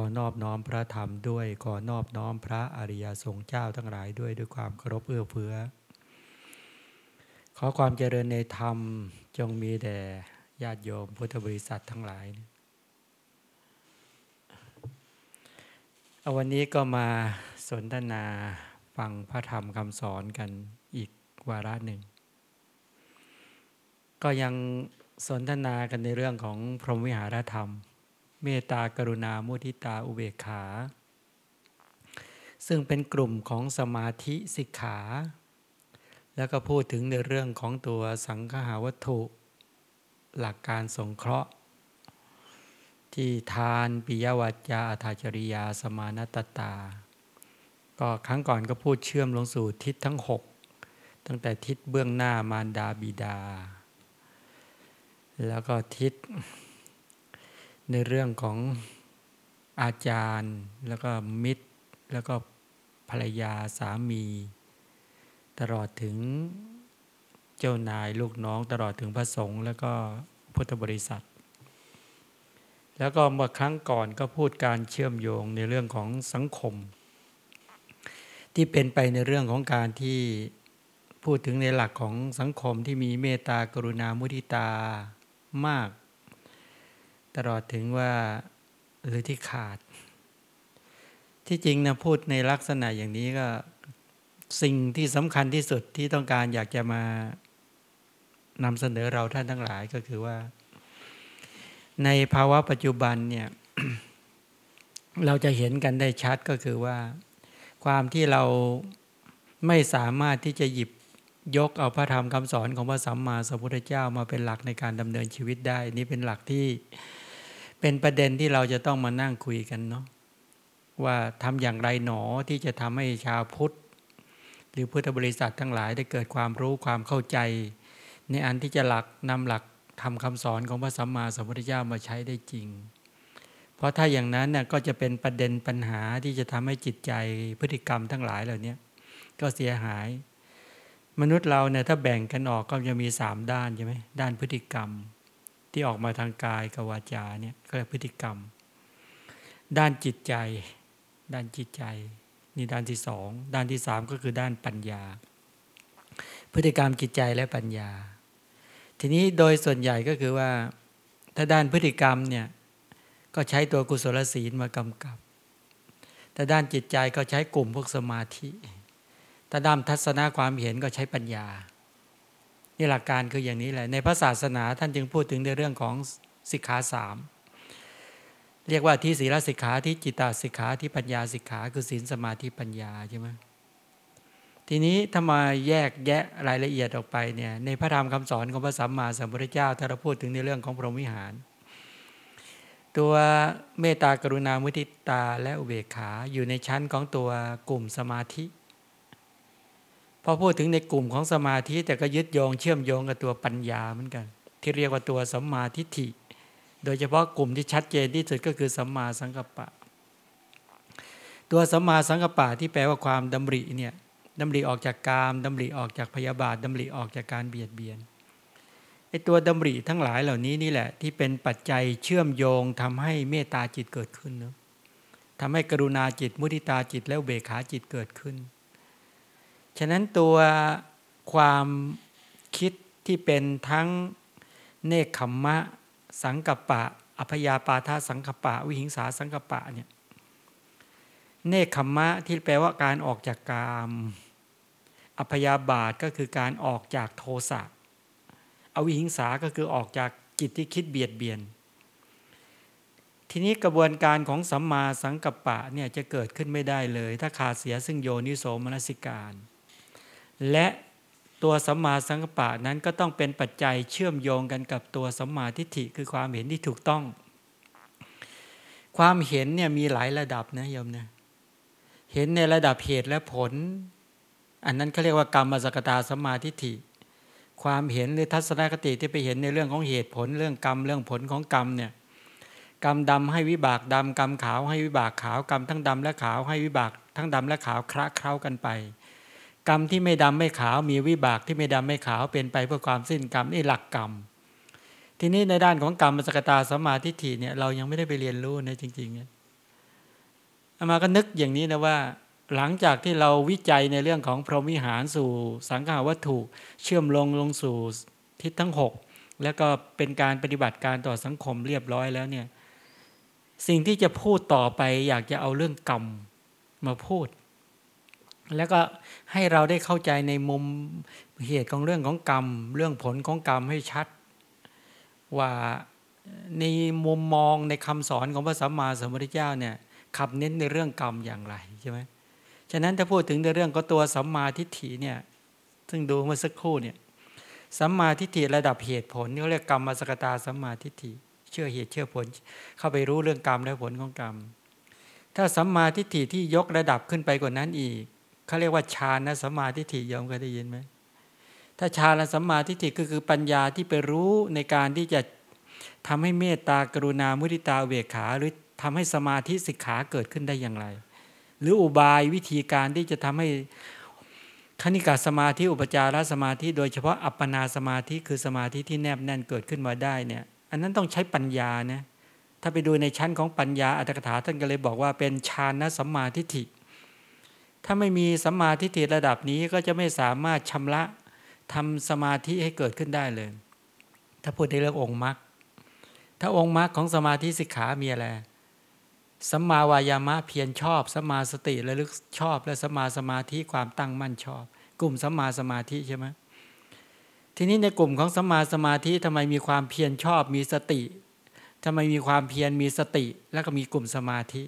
อนอบน้อมพระธรรมด้วย ขอนอบน้อมพระอริยสงฆ์เจ้าทั้งหลายด้วยด้วยความเคารพเอื้อเฟื้อ ขอความเจริญในธรรมจงมีแด่ญาติโยมพุทธบริษัททั้งหลายเอาวันนี้ก็มาสนทนาฟังพระธรรมคำสอนกันอีกวาระหนึ่ง ก็ยังสนทนากันในเรื่องของพรหมวิหารธรรม เมตตากรุณามุทิตาอุเบกขา ซึ่งเป็นกลุ่มของสมาธิสิกขา แล้วก็พูดถึงในเรื่องของตัวสังฆาวัตถุ หลักการสงเคราะห์ ที่ทานปิยวัจจาอัธาจริยาสมานตตา ก็ครั้งก่อนก็พูดเชื่อมลงสู่ทิศทั้ง 6 ตั้งแต่ทิศเบื้องหน้ามารดาบิดา แล้วก็ทิศ ในเรื่องของอาจารย์แล้วก็มิตร แล้วก็ภรรยาสามี ตลอดถึงเจ้านายลูกน้องตลอดถึงพระสงฆ์แล้วก็พุทธบริษัท แล้วก็เมื่อครั้งก่อนก็พูดการเชื่อมโยงในเรื่องของสังคม ที่เป็นไปในเรื่องของการที่พูดถึงในหลักของสังคมที่มีเมตตากรุณามุทิตามาก ตลอดถึงว่าหรือที่ขาด ที่จริงนะพูดในลักษณะอย่างนี้ก็สิ่งที่สำคัญที่สุดที่ต้องการอยากจะมานำเสนอเราท่านทั้งหลายก็คือว่า ในภาวะปัจจุบันเนี่ยเราจะเห็นกันได้ชัดก็คือว่า ความที่เราไม่สามารถที่จะหยิบยกเอาพระธรรมคำสอนของพระสัมมาสัมพุทธเจ้ามาเป็นหลักในการดำเนินชีวิตได้ นี่เป็นหลักที่ เป็นประเด็นที่เราจะต้องมานั่งคุยกันเนาะว่าทำอย่างไรหนอที่จะทำให้ชาวพุทธ หรือพุทธบริษัททั้งหลายได้เกิดความรู้ความเข้าใจ ในอันที่จะหลักนำหลักทำคำสอนของพระสัมมาสัมพุทธเจ้ามาใช้ได้จริง เพราะถ้าอย่างนั้นน่ยก็จะเป็นประเด็นปัญหาที่จะทำให้จิตใจพฤติกรรมทั้งหลายเหล่านี้ก็เสียหาย มนุษย์เราเนี่ยถ้าแบ่งกันออกก็จะมีสามด้านใช่ไหมด้านพฤติกรรม ที่ออกมาทางกายกับวาจาเนี่ยก็เรียกพฤติกรรม ด้านจิตใจ ด้านจิตใจนี่ด้านที่สองด้านที่สามก็คือด้านปัญญา พฤติกรรมจิตใจและปัญญา ทีนี้โดยส่วนใหญ่ก็คือว่า ถ้าด้านพฤติกรรมเนี่ยก็ใช้ตัวกุศลศีลมากำกับแต่ด้านจิตใจก็ใช้กลุ่มพวกสมาธิถ้าด้ามทัศนะความเห็นก็ใช้ปัญญา นี่หลักการคืออย่างนี้แหละ ในพระศาสนาท่านจึงพูดถึงในเรื่องของสิกขาสามเรียกว่าที่ศีลสิกขาที่จิตตสิกขาที่ปัญญาสิกขาคือศีลสมาธิปัญญาใช่ไหมทีนี้ถ้ามาแยกแยะรายละเอียดออกไปเนี่ยในพระธรรมคำสอนของพระสัมมาสัมพุทธเจ้าถ้าเราพูดถึงในเรื่องของพรหมวิหาร ตัวเมตตากรุณามุทิตาและอุเบกขาอยู่ในชั้นของตัวกลุ่มสมาธิ พอพูดถึงในกลุ่มของสมาธิแต่ก็ยึดโยงเชื่อมโยงกับตัวปัญญาเหมือนกัน ที่เรียกว่าตัวสัมมาทิฏฐิ โดยเฉพาะกลุ่มที่ชัดเจนที่สุดก็คือสัมมาสังกัปปะ ตัวสัมมาสังกัปปะที่แปลว่าความดำริเนี่ยดำริออกจากกามดำริออกจากพยาบาทดำริออกจากการเบียดเบียนไอ้ตัวดำริทั้งหลายเหล่านี้นี่แหละ ที่เป็นปัจจัยเชื่อมโยงทำให้เมตตาจิตเกิดขึ้นเนาะทำให้กรุณาจิตมุทิตาจิตแล้วเบขาจิตเกิดขึ้น ฉะนั้นตัวความคิดที่เป็นทั้งเนคขมมะ สังกปะอภยาปาทาสังกปะ วิหิงสาสังกปปะเนี่ยเนคขมมะที่แปลว่าการออกจากกามอภยาบาทก็คือการออกจากโทสะอวิหิงสาก็คือออกจากจิตที่คิดเบียดเบียน ทีนี้กระบวนการของสัมมาสังกัปปะเนี่ยจะเกิดขึ้นไม่ได้เลย ถ้าขาดเสียซึ่งโยนิโสมนสิการ และตัวสัมมาสังกัปปะนั้นก็ต้องเป็นปัจจัยเชื่อมโยงกันกับตัวสัมมาทิฏฐิคือความเห็นที่ถูกต้อง ความเห็นเนี่ยมีหลายระดับนะโยมนะเห็นในระดับเหตุและผล อันนั้นเขาเรียกว่ากรรมสกตาสัมมาทิฏฐิความเห็นหรือทัศนคติที่ไปเห็นในเรื่องของเหตุผลเรื่องกรรมเรื่องผลของกรรมเนี่ยกรรมดำให้วิบากดำกรรมขาวให้วิบากขาวกรรมทั้งดำและขาวให้วิบากทั้งดำและขาวคละเคล้ากันไป กรรมที่ไม่ดำไม่ขาว มีวิบากที่ไม่ดำไม่ขาวเป็นไปเพื่อความสิ้นกรรมนี่หลักกรรม ทีนี้ในด้านของกรรมสกตาสมาธิฐิเนี่ยเรายังไม่ได้ไปเรียนรู้นะจริงๆเนี่ยอามาก็นึกอย่างนี้นะว่า หลังจากที่เราวิจัยในเรื่องของพรหมวิหารสู่ สังขาวัตถุเชื่อมลงลงสู่ทิศทั้ง 6 แล้วก็เป็นการปฏิบัติการต่อสังคมเรียบร้อยแล้วเนี่ยสิ่งที่จะพูดต่อไปอยากจะเอาเรื่องกรรมมาพูด แล้วก็ให้เราได้เข้าใจในมุมเหตุของเรื่องของกรรม เรื่องผลของกรรมให้ชัด ว่าในมุมมองในคำสอนของพระสัมมาสัมพุทธเจ้าเนี่ยขับเน้นในเรื่องกรรมอย่างไรใช่ไหมฉะนั้นถ้าพูดถึงในเรื่องก็ตัวสัมมาทิฏฐิเนี่ยซึ่งดูเมื่อสักครู่เนี่ยสัมมาทิฏฐิระดับเหตุผลเขาเรียกกรรมมสกตาสัมมาทิฏฐิเชื่อเหตุเชื่อผล เข้าไปรู้เรื่องกรรมและผลของกรรม ถ้าสัมมาทิฏฐิที่ยกระดับขึ้นไปกว่านั้นอีก เขาเรียกว่าฌานนะสัมมาทิฏฐิยอมเคยได้ยินไหมถ้าฌานสัมมาทิฏฐิก็คือปัญญาที่ไปรู้ในการที่จะทำให้เมตตากรุณามุทิตาเวขา หรือทำให้สมาธิสิกขาเกิดขึ้นได้อย่างไร หรืออุบายวิธีการที่จะทำให้คณิกาสมาธิอุปจารสมาธิ โดยเฉพาะอัปปนาสมาธิคือสมาธิที่แนบแน่นเกิดขึ้นมาได้เนี่ย อันนั้นต้องใช้ปัญญานะถ้าไปดูในชั้นของปัญญาอัตถกถาท่านก็เลยบอกว่าเป็นฌานสัมมาทิฏฐิ ถ้าไม่มีสัมมาทิฏฐิระดับนี้ก็จะไม่สามารถชำระทำสมาธิให้เกิดขึ้นได้เลย ถ้าพูดในเรื่ององค์มรรคถ้าองค์มรรคของสมาธิสิกขามีอะไรสัมมาวายามะเพียรชอบสัมมาสติระลึกชอบ และสัมมาสมาธิความตั้งมั่นชอบ กลุ่มสัมมาสมาธิใช่ไหมทีนี้ในกลุ่มของสัมาสมาธิทำไมมีความเพียรชอบมีสติทำไมมีความเพียรมีสติ แล้วก็มีกลุ่มสมาธิ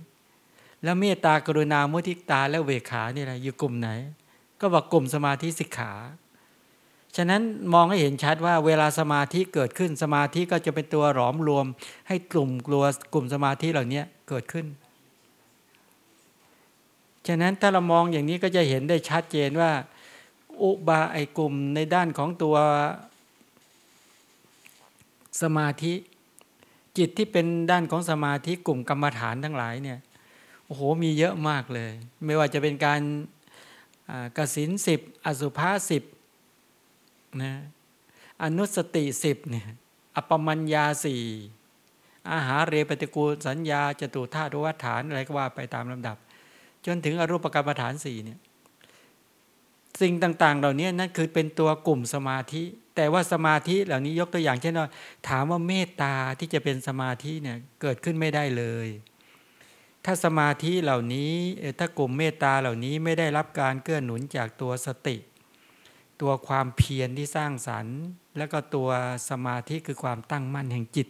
แล้วเมตตากรุณามุทิตาและเวขาเนี่แหละอยู่กลุ่มไหน ก็บอกกลุ่มสมาธิสิกขา ฉะนั้นมองให้เห็นชัดว่าเวลาสมาธิเกิดขึ้นสมาธิก็จะเป็นตัวหลอมรวม ให้กลุ่มกลัวกลุ่มสมาธิเหล่านี้เกิดขึ้น ฉะนั้นถ้าเรามองอย่างนี้ก็จะเห็นได้ชัดเจนว่า อุบาไอกลุ่มในด้านของตัวสมาธิจิตที่เป็นด้านของสมาธิกลุ่มกรรมฐานทั้งหลายเนี่ย โอ้โหมีเยอะมากเลย ไม่ว่าจะเป็นการกสินสิบอสุภาสิบนะอนุสติสิบเนี่ยอปมัญญาสี่อาหารเรปฏิกูลสัญญาจตุธาตุวัฏฐานอะไรก็ว่าไปตามลำดับ จนถึงอรูปกรรมฐานสี่เนี่ยสิ่งต่างๆ เหล่านี้นั่นคือเป็นตัวกลุ่มสมาธิ แต่ว่าสมาธิเหล่านี้ยกตัวอย่างเช่นว่าถามว่าเมตตาที่จะเป็นสมาธิเนี่ยเกิดขึ้นไม่ได้เลย ถ้าสมาธิเหล่านี้ถ้ากลุ่มเมตตาเหล่านี้ไม่ได้รับการเกื้อหนุนจากตัวสติ ตัวความเพียรที่สร้างสรรค์ แล้วก็ตัวสมาธิคือความตั้งมั่นแห่งจิต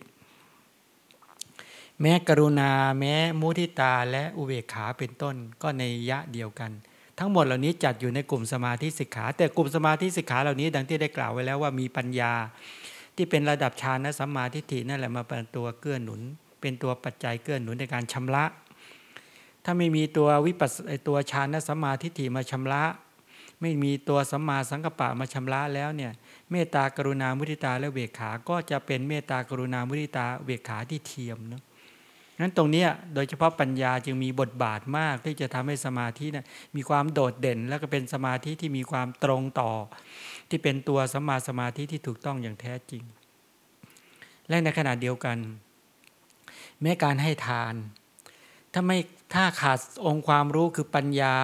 แม้กรุณาแม้มุทิตาและอุเบกขาเป็นต้นก็ในยะเดียวกัน ทั้งหมดเหล่านี้จัดอยู่ในกลุ่มสมาธิสิกขา แต่กลุ่มสมาธิสิกขาเหล่านี้ดังที่ได้กล่าวไว้แล้วว่ามีปัญญา ที่เป็นระดับฌานสัมมาทิฏฐินั่นแหละมาเป็นตัวเกื้อหนุน เป็นตัวปัจจัยเกื้อหนุนในการชำระ ถ้าไม่มีตัววิปัสตัวฌานสัมมาทิฏฐิมาชำระ ไม่มีตัวสัมมาสังกปะมาชำระแล้วเนี่ยเมตตากรุณามุทิตาและเวขา ก็จะเป็นเมตตากรุณามุทิตาเวขาที่เทียมเนาะนั้นตรงนี้โดยเฉพาะปัญญาจึงมีบทบาทมากที่จะทำให้สมาธินะมีความโดดเด่น แล้วก็เป็นสมาธิที่มีความตรงต่อ ที่เป็นตัวสมาสมาธิที่ถูกต้องอย่างแท้จริง และในขณะเดียวกัน แม้การให้ทาน ถ้าไม่ ถ้าขาดองค์ความรู้คือปัญญา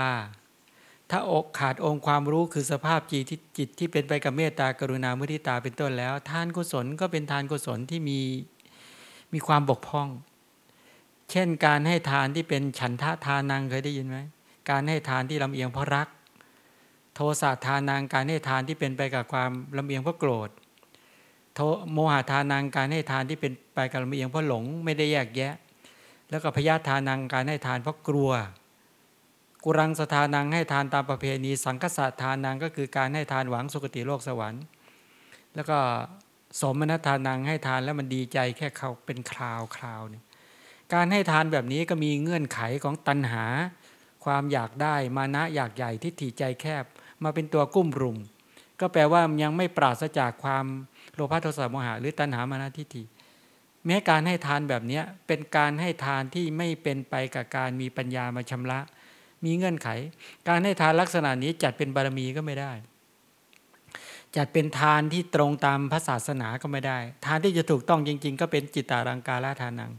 ถ้าอกขาดองค์ความรู้คือสภาพจิตที่จิตที่เป็นไปกับเมตตากรุณามุทิตาเป็นต้นแล้ว ทานกุศลก็เป็นทานกุศลที่มีมีความบกพร่อง เช่นการให้ทานที่เป็นฉันทะทานังเคยได้ยินไหมการให้ทานที่ลำเอียงเพราะรัก โทสะทานังการให้ทานที่เป็นไปกับความลำเอียงเพราะโกรธโทโมหะทานังการให้ทานที่เป็นไปกับลำเอียงเพราะหลง ไม่ได้แยกแยะ แล้วก็พยาทานังการให้ทานเพราะกลัว กุรังสทานังให้ทานตามประเพณี สังคสะทานังก็คือการให้ทานหวังสุคติโลกสวรรค์ แล้วก็สมณทานังให้ทานแล้วมันดีใจแค่เขาเป็นคราวคราวเนี่ยการให้ทานแบบนี้ก็มีเงื่อนไขของตัณหา ความอยากได้มานะอยากใหญ่ทิฏฐิใจแคบ มาเป็นตัวกุ้มรุม ก็แปลว่ายังไม่ปราศจากความโลภะโทสะโมหะหรือตัณหามานะทิฏฐิ แม้การให้ทานแบบนี้เป็นการให้ทานที่ไม่เป็นไปกับการมีปัญญามาชำระ มีเงื่อนไข การให้ทานลักษณะนี้จัดเป็นบารมีก็ไม่ได้ จัดเป็นทานที่ตรงตามพระศาสนาก็ไม่ได้ ทานที่จะถูกต้องจริง ๆ ก็เป็นจิตตารังกาลทานัง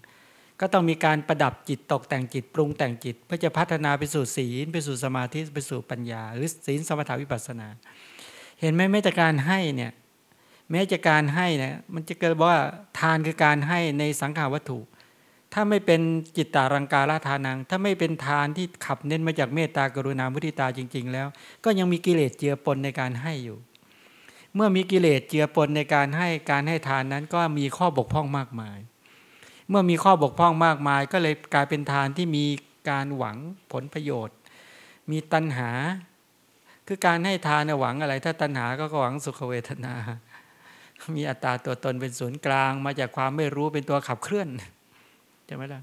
ก็ต้องมีการประดับจิตตกแต่งจิต ปรุงแต่งจิต เพื่อจะพัฒนาไปสู่ศีลไปสู่สมาธิไปสู่ปัญญา หรือศีลสมถาวิปัสสนา เห็นไหมแม้แต่การให้เนี่ย แม้จะการให้นะมันจะเกิดว่าทานคือการให้ในสังขาวัตถุ ถ้าไม่เป็นจิตตารังการาทานัง ถ้าไม่เป็นทานที่ขับเน้นมาจากเมตตากรุณามุทิตาจริง ๆ แล้ว ก็ยังมีกิเลสเจือปนในการให้อยู่ เมื่อมีกิเลสเจือปนในการให้การให้ทานนั้นก็มีข้อบกพร่องมากมาย เมื่อมีข้อบกพร่องมากมาย ก็เลยกลายเป็นทานที่มีการหวังผลประโยชน์ มีตัณหา คือการให้ทานหวังอะไร ถ้าตัณหาก็หวังสุขเวทนา มีอัตตาตัวตนเป็นศูนย์กลาง มาจากความไม่รู้เป็นตัวขับเคลื่อนใช่ไหมล่ะ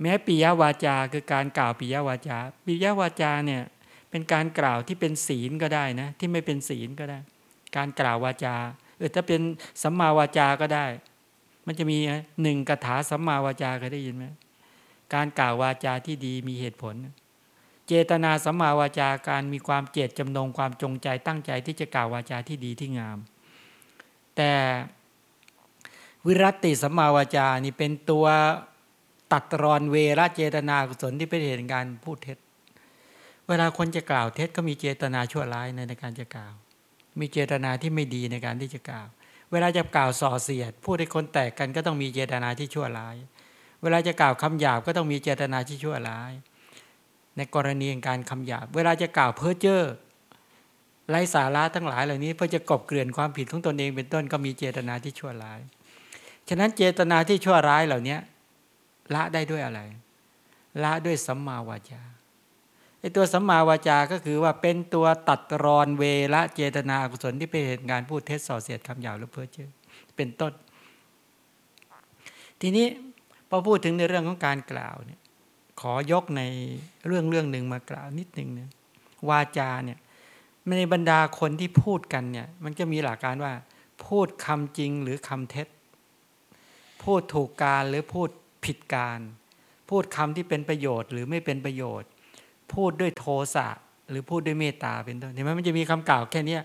แม้ปิยวาจาคือการกล่าวปิยวาจาปิยวาจาเนี่ยเป็นการกล่าวที่เป็นศีลก็ได้นะที่ไม่เป็นศีลก็ได้ การกล่าววาจาเออถ้าเป็นสัมมาวาจาก็ได้ มันจะมีหนึ่งคาถาสัมมาวาจาก็ได้ยินไหมการกล่าววาจาที่ดีมีเหตุผล เจตนาสัมมาวาจาการมีความเจตจำนงความจงใจตั้งใจที่จะกล่าววาจาที่ดีที่งาม แต่วิรัติสัมมาวาจานี่เป็นตัวตัดรอนเวรเจตนากุศลที่เป็นเหตุการพูดเท็จ เวลาคนจะกล่าวเท็จก็มีเจตนาชั่วร้ายในการจะกล่าว มีเจตนาที่ไม่ดีในการที่จะกล่าว เวลาจะกล่าวส่อเสียดพูดให้คนแตกกันก็ต้องมีเจตนาที่ชั่วร้าย เวลาจะกล่าวคำหยาบก็ต้องมีเจตนาที่ชั่วร้าย ในกรณีการคำหยาบ เวลาจะกล่าวเพ้อเจ้อ ไร้สาระทั้งหลายเหล่านี้เพื่อจะกบเกลื่อนความผิดของตนเองเป็นต้นก็มีเจตนาที่ชั่วร้าย ฉะนั้นเจตนาที่ชั่วร้ายเหล่านี้ละได้ด้วยอะไร ละด้วยสัมมาวาจาไอตัวสัมมาวาจาก็คือว่าเป็นตัวตัดรอนเวละเจตนาอกุศลที่เป็นเหตุการพูดเท็จส่อเสียดคำหยาบหรือเพ้อเจ้อเป็นต้น ทีนี้พอพูดถึงในเรื่องของการกล่าวเนี่ยขอยกในเรื่องเรื่องหนึ่งมากล่าวนิดหนึ่งนะวาจาเนี่ย ในบรรดาคนที่พูดกันเนี่ย มันจะมีหลักการว่า พูดคำจริงหรือคำเท็จ พูดถูกการหรือพูดผิดการ พูดคำที่เป็นประโยชน์หรือไม่เป็นประโยชน์ พูดด้วยโทสะหรือพูดด้วยเมตตาเป็นต้นเห็นไหมมันจะมีคำกล่าวแค่นี้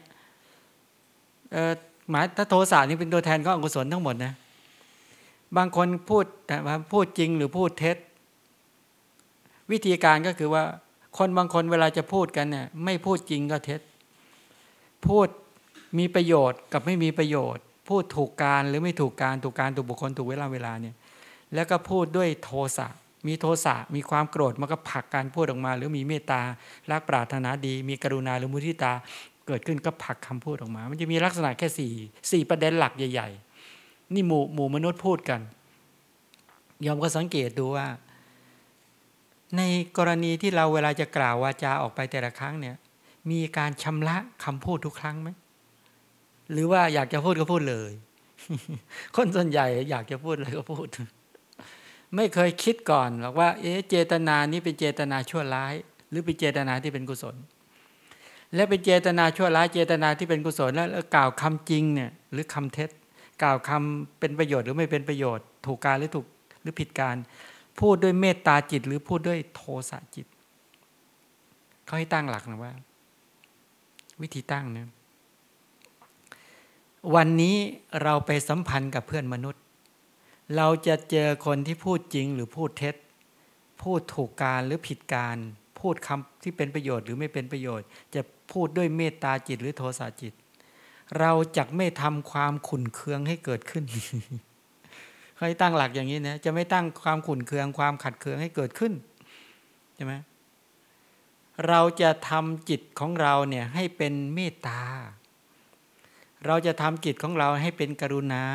เออหมายถ้าโทสะนี่เป็นตัวแทนของอกุศลทั้งหมดนะบางคนพูดแต่ว่าพูดจริงหรือพูดเท็จ วิธีการก็คือว่าคนบางคนเวลาจะพูดกันเนี่ยไม่พูดจริงก็เท็จ พูดมีประโยชน์กับไม่มีประโยชน์ พูดถูกการหรือไม่ถูกการถูกการถูกบุคคลถูกเวลาเวลาเนี่ยแล้วก็พูดด้วยโทสะมีโทสะมีความโกรธมันก็ผลักการพูดออกมา หรือมีเมตตารักปรารถนาดี มีกรุณาหรือมุทิตาเกิดขึ้นก็ผลักคำพูดออกมา มันจะมีลักษณะแค่สี่สี่ประเด็นหลักใหญ่ ๆ นี่หมู่หมู่มนุษย์พูดกัน ยอมก็สังเกตดูว่า ในกรณีที่เราเวลาจะกล่าววาจาออกไปแต่ละครั้งเนี่ย มีการชำระคำพูดทุกครั้งไหมหรือว่าอยากจะพูดก็พูดเลย คนส่วนใหญ่อยากจะพูดอะไรก็พูด ไม่เคยคิดก่อนหรอกว่า เอ๊ะเจตนานี้เป็นเจตนาชั่วร้าย หรือเป็นเจตนาที่เป็นกุศล และเป็นเจตนาชั่วร้ายเจตนาที่เป็นกุศลแล้วกล่าวคำจริงเนี่ยหรือคำเท็จ กล่าวคำเป็นประโยชน์หรือไม่เป็นประโยชน์ ถูกการหรือถูกหรือผิดการ พูดด้วยเมตตาจิต หรือพูดด้วยโทสะจิตเขาให้ตั้งหลักนะว่า วิธีตั้งนะวันนี้เราไปสัมพันธ์กับเพื่อนมนุษย์ เราจะเจอคนที่พูดจริงหรือพูดเท็จ พูดถูกการหรือผิดการ พูดคำที่เป็นประโยชน์หรือไม่เป็นประโยชน์ จะพูดด้วยเมตตาจิตหรือโทสะจิต เราจะไม่ทำความขุนเคืองให้เกิดขึ้นเคยตั้งหลักอย่างนี้นะจะไม่ตั้งความขุนเคืองความขัดเคืองให้เกิดขึ้นใช่ไหม เราจะทำจิตของเราเนี่ยให้เป็นเมตตา เราจะทำจิตของเราให้เป็นกรุณา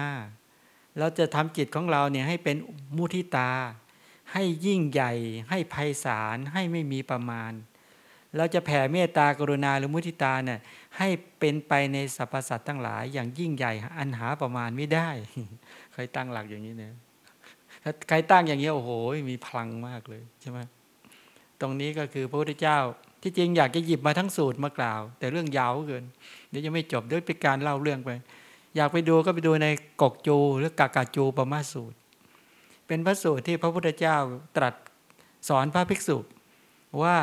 เราจะทำจิตของเราเนี่ยให้เป็นมุทิตา ให้ยิ่งใหญ่ ให้ไพศาลให้ไม่มีประมาณ เราจะแผ่เมตตากรุณาหรือมุทิตาเนี่ยให้เป็นไปในสรรพสัตว์ทั้งหลายอย่างยิ่งใหญ่อันหาประมาณไม่ได้ใครตั้งหลักอย่างนี้เนี่ยใครตั้งอย่างนี้โอ้โหมีพลังมากเลยใช่ไหม ตรงนี้ก็คือพระพุทธเจ้า ที่จริงอยากจะหยิบมาทั้งสูตรมากล่าว แต่เรื่องยาวเกิน เดี๋ยวจะไม่จบด้วยเป็นการเล่าเรื่องไป อยากไปดูก็ไปดูในกกจูหรือกากาจูปมาสูตร เป็นพระสูตรที่พระพุทธเจ้าตรัสสอนพระภิกษุว่า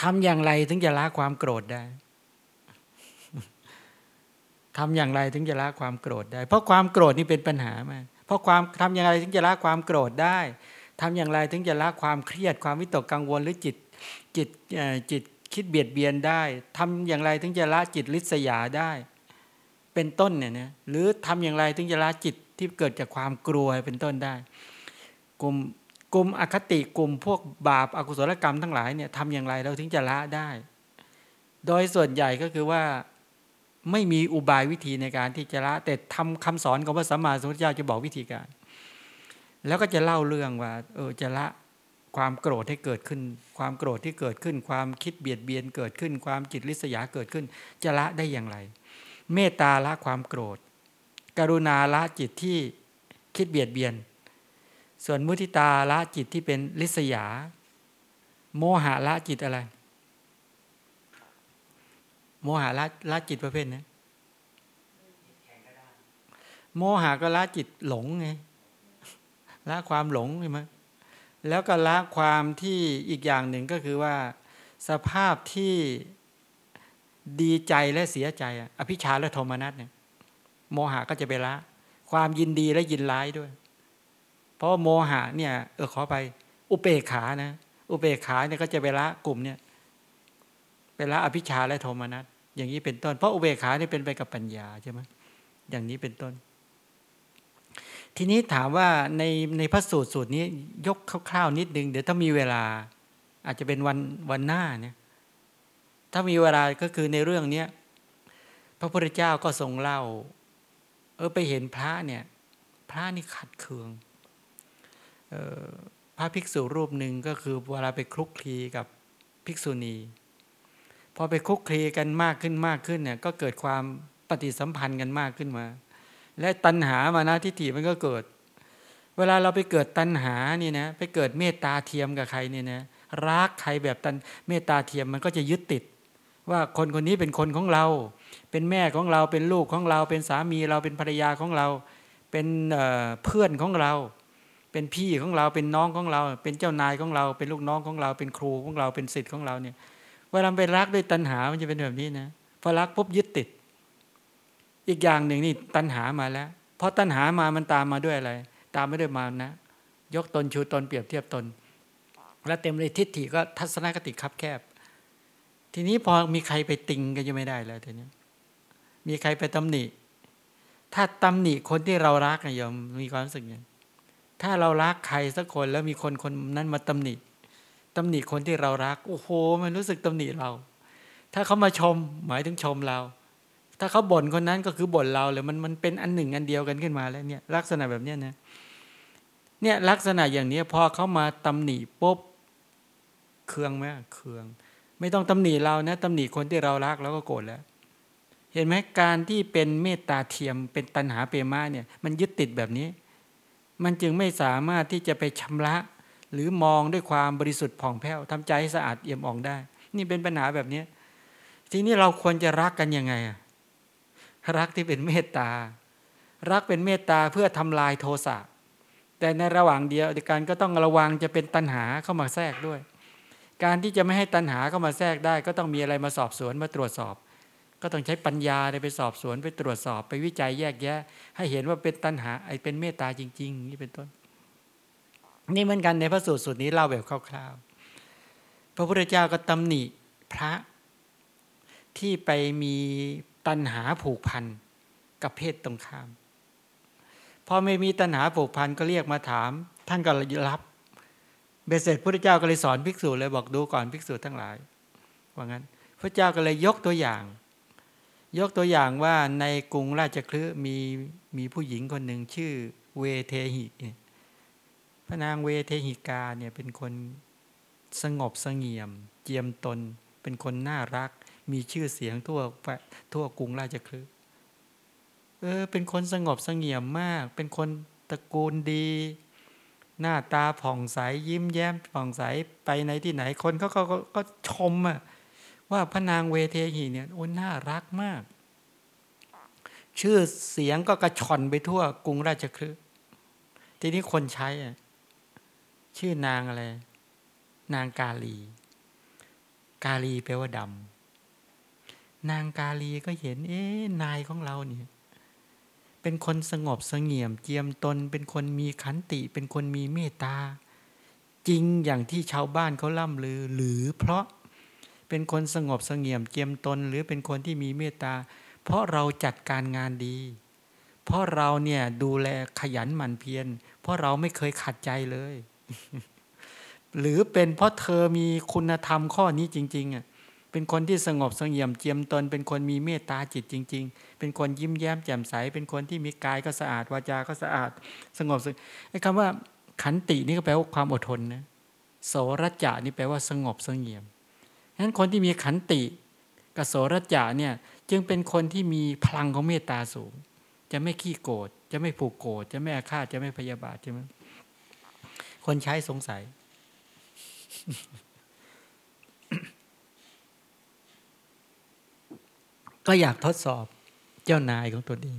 ทำอย่างไรถึงจะละความโกรธได้ทำอย่างไรถึงจะละความโกรธได้ เพราะความโกรธนี่เป็นปัญหามาเพราะความทำอย่างไรถึงจะละความโกรธได้ ทำอย่างไรถึงจะละความเครียดความวิตกกังวลหรือจิตจิตจิตคิดเบียดเบียนได้ทำอย่างไรถึงจะละจิตลิษยาได้ เป็นต้นเนี่ยนะหรือทำอย่างไรถึงจะละจิตที่เกิดจากความกลัวเป็นต้นได้ กลุ่มกลุ่มอคติกลุ่มพวกบาปอากุศลกรรมทั้งหลายเนี่ยทำอย่างไรเราถึงจะละได้ โดยส่วนใหญ่ก็คือว่าไม่มีอุบายวิธีในการที่จะละ แต่ทำคำสอนของพระสัมมาสัมพุทธเจ้าจะบอกวิธีการ แล้วก็จะเล่าเรื่องว่า เออจะละความโกรธให้เกิดขึ้น ความโกรธที่เกิดขึ้น ความคิดเบียดเบียนเกิดขึ้น ความจิตลิษยาเกิดขึ้น จะละได้อย่างไร เมตตาละความโกรธ กรุณาละจิตที่คิดเบียดเบียน ส่วนมุทิตาละจิตที่เป็นลิษยา โมหะละจิตอะไร โมหะละละจิตประเภทนะโมหะก็ละจิตหลงไง ละความหลงใช่ไหมแล้วก็ละความที่อีกอย่างหนึ่งก็คือว่า สภาพที่ดีใจและเสียใจอภิชาและโทมนัสเนี่ยโมหะก็จะไปละ ความยินดีและยินร้ายด้วย เพราะโมหะเนี่ยเออขอไป อุเปกขานะอุเปกขาเนี่ยก็จะไปละกลุ่มเนี่ยไปละอภิชาและโทมนัสอย่างนี้เป็นต้น เพราะอุเบกขาเนี่เป็นไปกับปัญญาใช่ไหมอย่างนี้เป็นต้น ทีนี้ถามว่าในในพระสูตรสูตรนี้ยกคร่าวๆนิดนึง เดี๋ยวถ้ามีเวลา อาจจะเป็นวันวันหน้าเนี่ยถ้ามีเวลาก็คือในเรื่องเนี้ยพระพุทธเจ้าก็ทรงเล่า เออไปเห็นพระเนี่ย พระนี่ขัดเคืองออพระภิกษุรูปหนึ่งก็คือเวลาไปคลุกคลีกับภิกษุณีพอไปคลุกคลีกันมากขึ้นมากขึ้นเนี่ยก็เกิดความปฏิสัมพันธ์กันมากขึ้นมา และตัณหามานะทิฏฐิมันก็เกิด เวลาเราไปเกิดตัณหานี่นะไปเกิดเมตตาเทียมกับใครเนี่ยนะรักใครแบบตันเมตตาเทียมมันก็จะยึดติด ว่าคนคนนี้เป็นคนของเรา เป็นแม่ของเราเป็นลูกของเรา เป็นสามีเราเป็นภรรยาของเรา เป็นเพื่อนของเรา เป็นพี่ของเราเป็นน้องของเรา เป็นเจ้านายของเรา เป็นลูกน้องของเรา เป็นครูของเราเป็นศิษย์ของเราเนี่ยเวลาไปรักด้วยตัณหามันจะเป็นแบบนี้นะพอรักปุ๊บยึดติด อีกอย่างหนึ่งนี่ตัณหามาแล้ว เพราะตัณหามามันตามมาด้วยอะไร ตามไม่ด้วยมานะ ยกตนชูตนเปรียบเทียบตน แล้วเต็มเลยทิฏฐิก็ทัศนคติคับแคบ ทีนี้พอมีใครไปติงก็จะไม่ได้แล้วทีนี้มีใครไปตำหนิ ถ้าตำหนิคนที่เรารักนะโยมมีความรู้สึกยังถ้าเรารักใครสักคนแล้วมีคนคนนั้นมาตำหนิตำหนิคนที่เรารัก โอ้โห มันรู้สึกตำหนิเรา ถ้าเขามาชมหมายถึงชมเรา ถ้าเขาบ่นคนนั้นก็คือบ่นเราเลยมันมันเป็นอันหนึ่งอันเดียวกันขึ้นมาแล้วเนี่ยลักษณะแบบนี้นะเนี่ยลักษณะอย่างนี้พอเขามาตำหนิปุ๊บเคืองไหมเคือง ไม่ต้องตำหนิเรานะตำหนิคนที่เรารักแล้วก็โกรธแล้ว เห็นไหมการที่เป็นเมตตาเทียมเป็นตัณหาเปรมาเนี่ย มันยึดติดแบบนี้ มันจึงไม่สามารถที่จะไปชำระ หรือมองด้วยความบริสุทธิ์ผ่องแผ้วทำใจให้สะอาดเอี่ยมอ่องได้ นี่เป็นปัญหาแบบนี้ทีนี้เราควรจะรักกันยังไงอะ รักที่เป็นเมตตา รักเป็นเมตตาเพื่อทำลายโทสะแต่ในระหว่างเดียวกันก็ต้องระวังจะเป็นตัณหาเข้ามาแทรกด้วย การที่จะไม่ให้ตัณหาเข้ามาแทรกได้ ก็ต้องมีอะไรมาสอบสวนมาตรวจสอบ ก็ต้องใช้ปัญญาไปสอบสวนไปตรวจสอบ ไปวิจัยแยกแยะ ให้เห็นว่าเป็นตัณหาไอ้เป็นเมตตาจริง ๆ นี่เป็นต้น นี่เหมือนกันในพระสูตรสูตรนี้เล่าแบบคร่าวๆพระพุทธเจ้าก็ตำหนิพระที่ไปมี ณหาผูกพันกับเพศตรงข้าม พอไม่มีตัณหาผูกพันก็เรียกมาถาม ท่านก็รับเบสเสร็จพระเจ้าก็เลยสอนภิกษุเลยบอกดูก่อนภิกษุทั้งหลาย ว่างั้น พระเจ้าก็เลยยกตัวอย่าง ยกตัวอย่างว่าในกรุงราชคลืมีมีผู้หญิงคนหนึ่งชื่อเวเทหิพระนางเวเทหิกาเนี่ยเป็นคนสงบสงเงียม เจียมตน เป็นคนน่ารัก มีชื่อเสียงทั่วทั่วกรุงราชคลึเออเป็นคนสงบสงเงียมมาก เป็นคนตระกูลดี หน้าตาผ่องใสยิ้มแย้มผ่องใสไปในที่ไหนคนเขาก็ก็ชมอะว่าพระนางเวเทหีเนี่ยโอ้น่ารักมาก ชื่อเสียงก็กระชอนไปทั่วกรุงราชคฤห์ทีนี้คนใช้อะชื่อนางอะไร นางกาลี กาลีแปลว่าดำ นางกาลีก็เห็น เอ๊นายของเราเนี่ย เป็นคนสงบสงเงียมเจียมตน เป็นคนมีขันติ เป็นคนมีเมตตา จริงอย่างที่ชาวบ้านเขาล่ำลือ หรือเพราะเป็นคนสงบสงเงียมเจียมตน หรือเป็นคนที่มีเมตตา เพราะเราจัดการงานดี เพราะเราเนี่ยดูแลขยันหมั่นเพียรเพราะเราไม่เคยขัดใจเลย หรือเป็นเพราะเธอมีคุณธรรมข้อนี้จริงๆอะ เป็นคนที่สงบสงเงียมเจียมตน เป็นคนมีเมตตาจิตจริง ๆ เป็นคนยิ้มแย้มแจ่มใส เป็นคนที่มีกายก็สะอาดวาจาก็สะอาด สงบสงไอ้คำว่าขันตินี่ก็แปลว่าความอดทนนะโสรจะนี่แปลว่าสงบสงเงียมฉะนั้นคนที่มีขันติกับโสรจะเนี่ยจึงเป็นคนที่มีพลังของเมตตาสูง จะไม่ขี้โกรธจะไม่ผูกโกรธจะไม่อาฆาตจะไม่พยาบาทใช่ไหมคนใช้สงสัย ก็อยากทดสอบเจ้านายของตัวเอง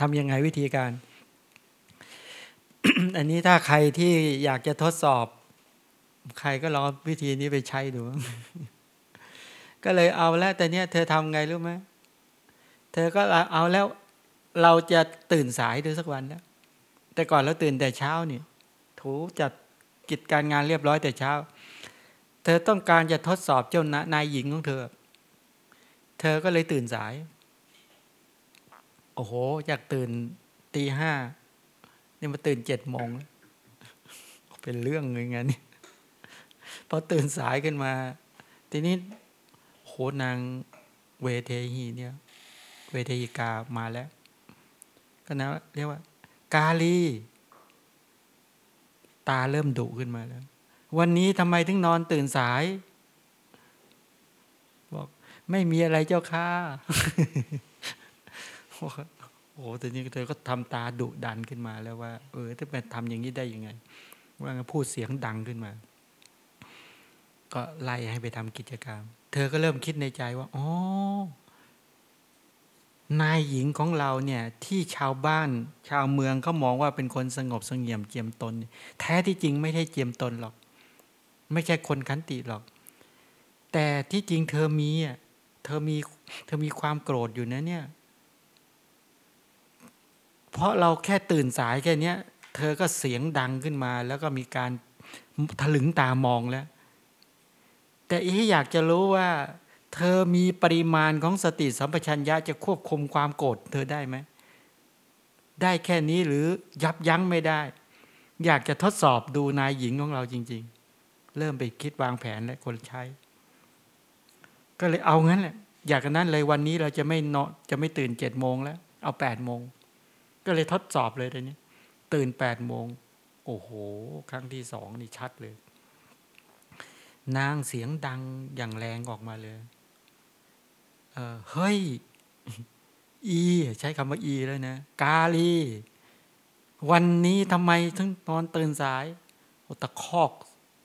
ทำยังไงวิธีการ อันนี้ถ้าใครที่อยากจะทดสอบ ใครก็ลองวิธีนี้ไปใช้ดู ก็เลยเอาแล้วแต่เนี้ยเธอทำไงรู้ไหมเธอก็เอาแล้วเราจะตื่นสายดูสักวันแล้ว แต่ก่อนเราตื่นแต่เช้านี่ถูจัดกิจการงานเรียบร้อยแต่เช้า เธอต้องการจะทดสอบเจ้านายหญิงของเธอ เธอก็เลยตื่นสาย โอ้โห อยากตื่นตีห้า นี่มาตื่นเจ็ดโมงเป็นเรื่องเลยงั้นพอตื่นสายขึ้นมา ทีนี้โหนางเวเทหีเนี่ย เวเทหิกามาแล้ว ก็นะเรียกว่า กาลี ตาเริ่มดุขึ้นมาแล้ว วันนี้ทำไมถึงนอนตื่นสาย ไม่มีอะไรเจ้าค่ะโอ้แต่นี้เธอก็ทำตาดุดันขึ้นมาแล้วว่า เออถ้าไปทำอย่างนี้ได้ยังไง ว่าพูดเสียงดังขึ้นมา ก็ไล่ให้ไปทำกิจกรรม เธอก็เริ่มคิดในใจว่าอ๋อนายหญิงของเราเนี่ย ที่ชาวบ้านชาวเมืองเขามองว่าเป็นคนสงบสงเงียมเจียมตน แท้ที่จริงไม่ใช่เจียมตนหรอก ไม่ใช่คนขันติหรอก แต่ที่จริงเธอมีอะ เธอมีเธอมีความโกรธอยู่นะเนี่ย เพราะเราแค่ตื่นสายแค่นี้เธอก็เสียงดังขึ้นมา แล้วก็มีการถลึงตามองแล้ว แต่อีอยากจะรู้ว่า เธอมีปริมาณของสติสัมปชัญญะจะควบคุมความโกรธเธอได้ไหม ได้แค่นี้หรือยับยั้งไม่ได้ อยากจะทดสอบดูนายหญิงของเราจริง ๆ เริ่มไปคิดวางแผนและคนใช้ ก็เลยเอางั้นแหละ อยากนั้นเลยวันนี้เราจะไม่เนาะจะไม่ตื่นเจ็ดโมงแล้ว เอาแปดโมง ก็เลยทดสอบเลยตอนนี้ ตื่นแปดโมง โอ้โห ครั้งที่สองนี่ชัดเลย นางเสียงดังอย่างแรงออกมาเลย เออเฮ้ย อี ใช้คำว่าอีแล้วนะ กาลี วันนี้ทำไมถึงนอนตื่นสายตะคอก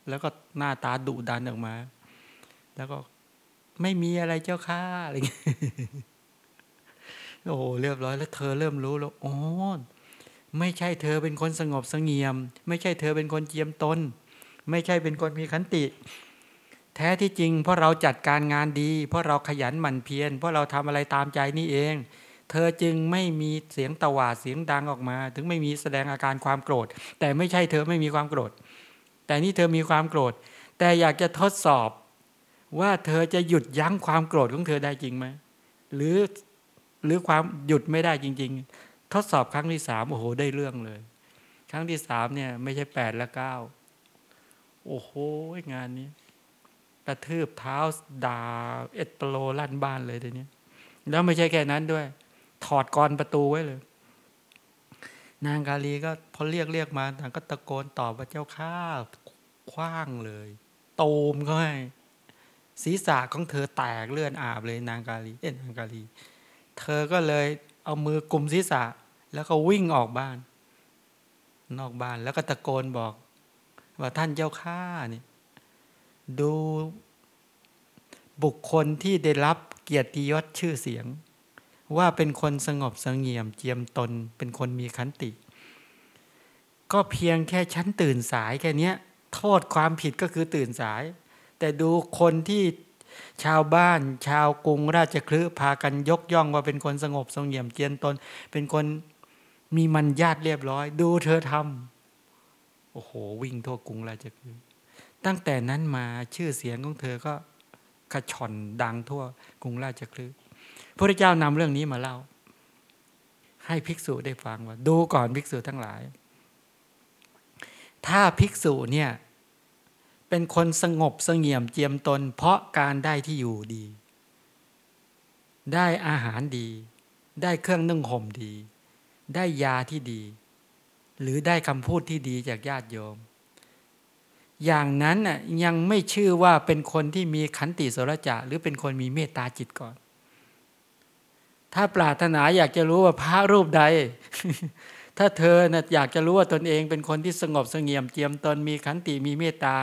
แล้วก็หน้าตาดุดันออกมา แล้วก็ ไม่มีอะไรเจ้าค่าอะไรเงี้ยโอ้เรียบร้อยแล้วเธอเริ่มรู้แล้วโอ๋อไม่ใช่เธอเป็นคนสงบสงเงียม ไม่ใช่เธอเป็นคนเจียมตน ไม่ใช่เป็นคนมีขันติ แท้ที่จริงเพราะเราจัดการงานดี เพราะเราขยันหมั่นเพียรเพราะเราทำอะไรตามใจนี่เอง เธอจึงไม่มีเสียงตวาดเสียงดังออกมา ถึงไม่มีแสดงอาการความโกรธ แต่ไม่ใช่เธอไม่มีความโกรธ แต่นี่เธอมีความโกรธ แต่อยากจะทดสอบ ว่าเธอจะหยุดยั้งความโกรธของเธอได้จริงไหมหรือหรือความหยุดไม่ได้จริง ๆ ทดสอบครั้งที่สามโอ้โหได้เรื่องเลย ครั้งที่สามเนี่ย ไม่ใช่แปดและเก้าโอ้โหงานนี้กระทืบเท้าด่าเอตโลลั่นบ้านเลยทีนี้แล้วไม่ใช่แค่นั้นด้วย ถอดกรประตูไว้เลย นางกาลีก็พอเรียกเรียกมานางก็ตะโกนตอบว่าเจ้าข้าคว้างเลยตูมเขาให้ ศีรษะของเธอแตกเลือดอาบเลยนางกาลีเอ็นนางกาลี เธอก็เลยเอามือกลุมศีรษะ แล้วก็วิ่งออกบ้าน นอกบ้านแล้วก็ตะโกนบอก ว่าท่านเจ้าข้าเนี่ยดูบุคคลที่ได้รับเกียรติยศชื่อเสียง ว่าเป็นคนสงบสงเงียมเจียมตน เป็นคนมีขันติ ก็เพียงแค่ชั้นตื่นสายแค่นี้โทษความผิดก็คือตื่นสาย แต่ดูคนที่ชาวบ้าน ชาวกรุงราชคลือพากันยกย่องว่าเป็นคนสงบสงเงียมเจียมตน เป็นคนมีมันญาติเรียบร้อย ดูเธอทำโอ้โห วิ่งทั่วกรุงราชคลือตั้งแต่นั้นมาชื่อเสียงของเธอก็กระชอนดังทั่วกรุงราชคลือพระเจ้านำเรื่องนี้มาเล่า ให้ภิกษุได้ฟังว่า ดูก่อนภิกษุทั้งหลาย ถ้าภิกษุเนี่ย เป็นคนสงบสงเงียมเจียมตน เพราะการได้ที่อยู่ดี ได้อาหารดี ได้เครื่องนึ่งห่มดี ได้ยาที่ดี หรือได้คำพูดที่ดีจากญาติโยม อย่างนั้นน่ะยังไม่ชื่อว่าเป็นคนที่มีขันติโสรจะหรือเป็นคนมีเมตตาจิตก่อน ถ้าปรารถนาอยากจะรู้ว่าพระรูปใดถ้าเธอนะอยากจะรู้ว่าตนเองเป็นคนที่สงบสงเงียมเจียมตนมีขันติมีเมตตา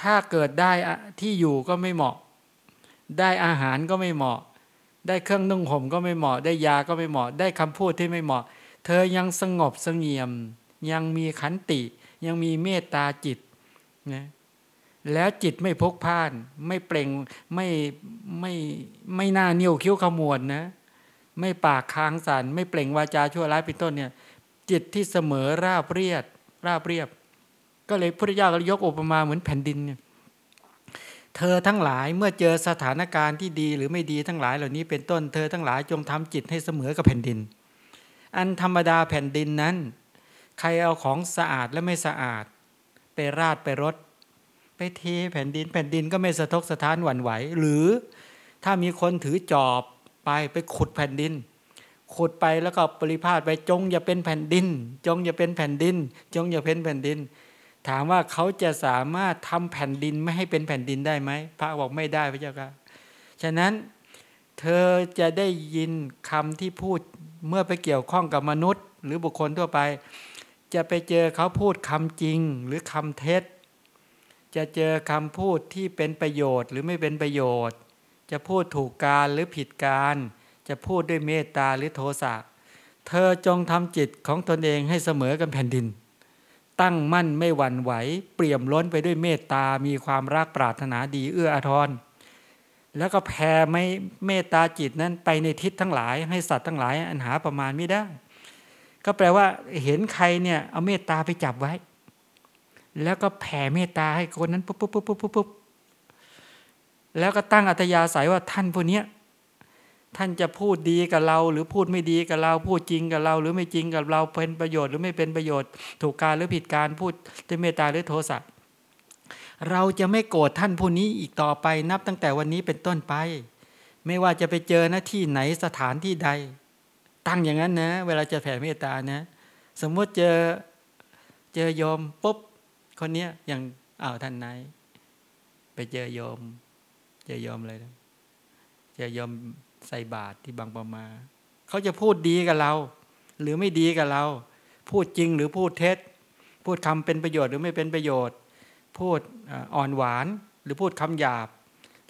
ถ้าเกิดได้ที่อยู่ก็ไม่เหมาะ ได้อาหารก็ไม่เหมาะ ได้เครื่องนุ่งห่มก็ไม่เหมาะ ได้ยาก็ไม่เหมาะ ได้คำพูดที่ไม่เหมาะ เธอยังสงบสงเงียม ยังมีขันติ ยังมีเมตตาจิตนะแล้วจิตไม่พกพ่าน ไม่เปล่งไม่ไม่ไม่น่าเนียวคิ้วขมวดนะ ไม่ปากค้างสันไม่เปล่งวาจาชั่วร้ายเป็นต้นเนี่ยจิตที่เสมอราบเรียบราบเรียบ ก็เลยพระเจ้าก็ยกอุปมาเหมือนแผ่นดินเนี่ยเธอทั้งหลายเมื่อเจอสถานการณ์ที่ดีหรือไม่ดีทั้งหลายเหล่านี้เป็นต้นเธอทั้งหลายจงทำจิตให้เสมอกับแผ่นดิน อันธรรมดาแผ่นดินนั้น ใครเอาของสะอาดและไม่สะอาด ไปราดไปรดไปเทแผ่นดินแผ่นดินก็ไม่สะทกสะท้านหวั่นไหว หรือถ้ามีคนถือจอบไปไปขุดแผ่นดินขุดไปแล้วก็ปริพาทไปจงอย่าเป็นแผ่นดิน จงอย่าเป็นแผ่นดิน จงอย่าเป็นแผ่นดิน ถามว่าเขาจะสามารถทำแผ่นดินไม่ให้เป็นแผ่นดินได้ไหมพระบอกไม่ได้พระเจ้าค่ะฉะนั้นเธอจะได้ยินคำที่พูดเมื่อไปเกี่ยวข้องกับมนุษย์ หรือบุคคลทั่วไป จะไปเจอเขาพูดคำจริงหรือคำเท็จ จะเจอคำพูดที่เป็นประโยชน์หรือไม่เป็นประโยชน์ จะพูดถูกการหรือผิดการ จะพูดด้วยเมตตาหรือโทสะเธอจงทำจิตของตนเองให้เสมอกันแผ่นดิน ตั้งมั่นไม่หวั่นไหว เปี่ยมล้นไปด้วยเมตตา มีความรักปรารถนาดีเอื้ออาทร แล้วก็แผ่ไม่เมตตาจิตนั้นไปในทิศทั้งหลาย ให้สัตว์ทั้งหลายอันหาประมาณไม่ได้ ก็แปลว่าเห็นใครเนี่ยเอาเมตตาไปจับไว้ แล้วก็แผ่เมตตาให้คนนั้นปุ๊บปุ๊บปุ๊บปุ๊บปุ๊บแล้วก็ตั้งอัตยาศัยว่าท่านผู้นี้ ท่านจะพูดดีกับเรา หรือพูดไม่ดีกับเรา พูดจริงกับเรา หรือไม่จริงกับเราเป็นประโยชน์หรือไม่เป็นประโยชน์ ถูกการหรือผิดการพูดด้วยเมตตาหรือโทสะเราจะไม่โกรธท่านผู้นี้อีกต่อไปนับตั้งแต่วันนี้เป็นต้นไป ไม่ว่าจะไปเจอหน้าที่ไหนสถานที่ใด ตั้งอย่างนั้นนะ เวลาจะแผ่เมตตานะ สมมติเจอเจอโยมปุ๊บคนเนี้ยอย่างอ้าวท่านนายไปเจอโยม เจอโยมเลยนะเจอโยม ใส่บาตรที่บางประมาเขาจะพูดดีกับเรา หรือไม่ดีกับเรา พูดจริงหรือพูดเท็จ พูดคำเป็นประโยชน์หรือไม่เป็นประโยชน์ พูดอ่อนหวาน หรือพูดคำหยาบ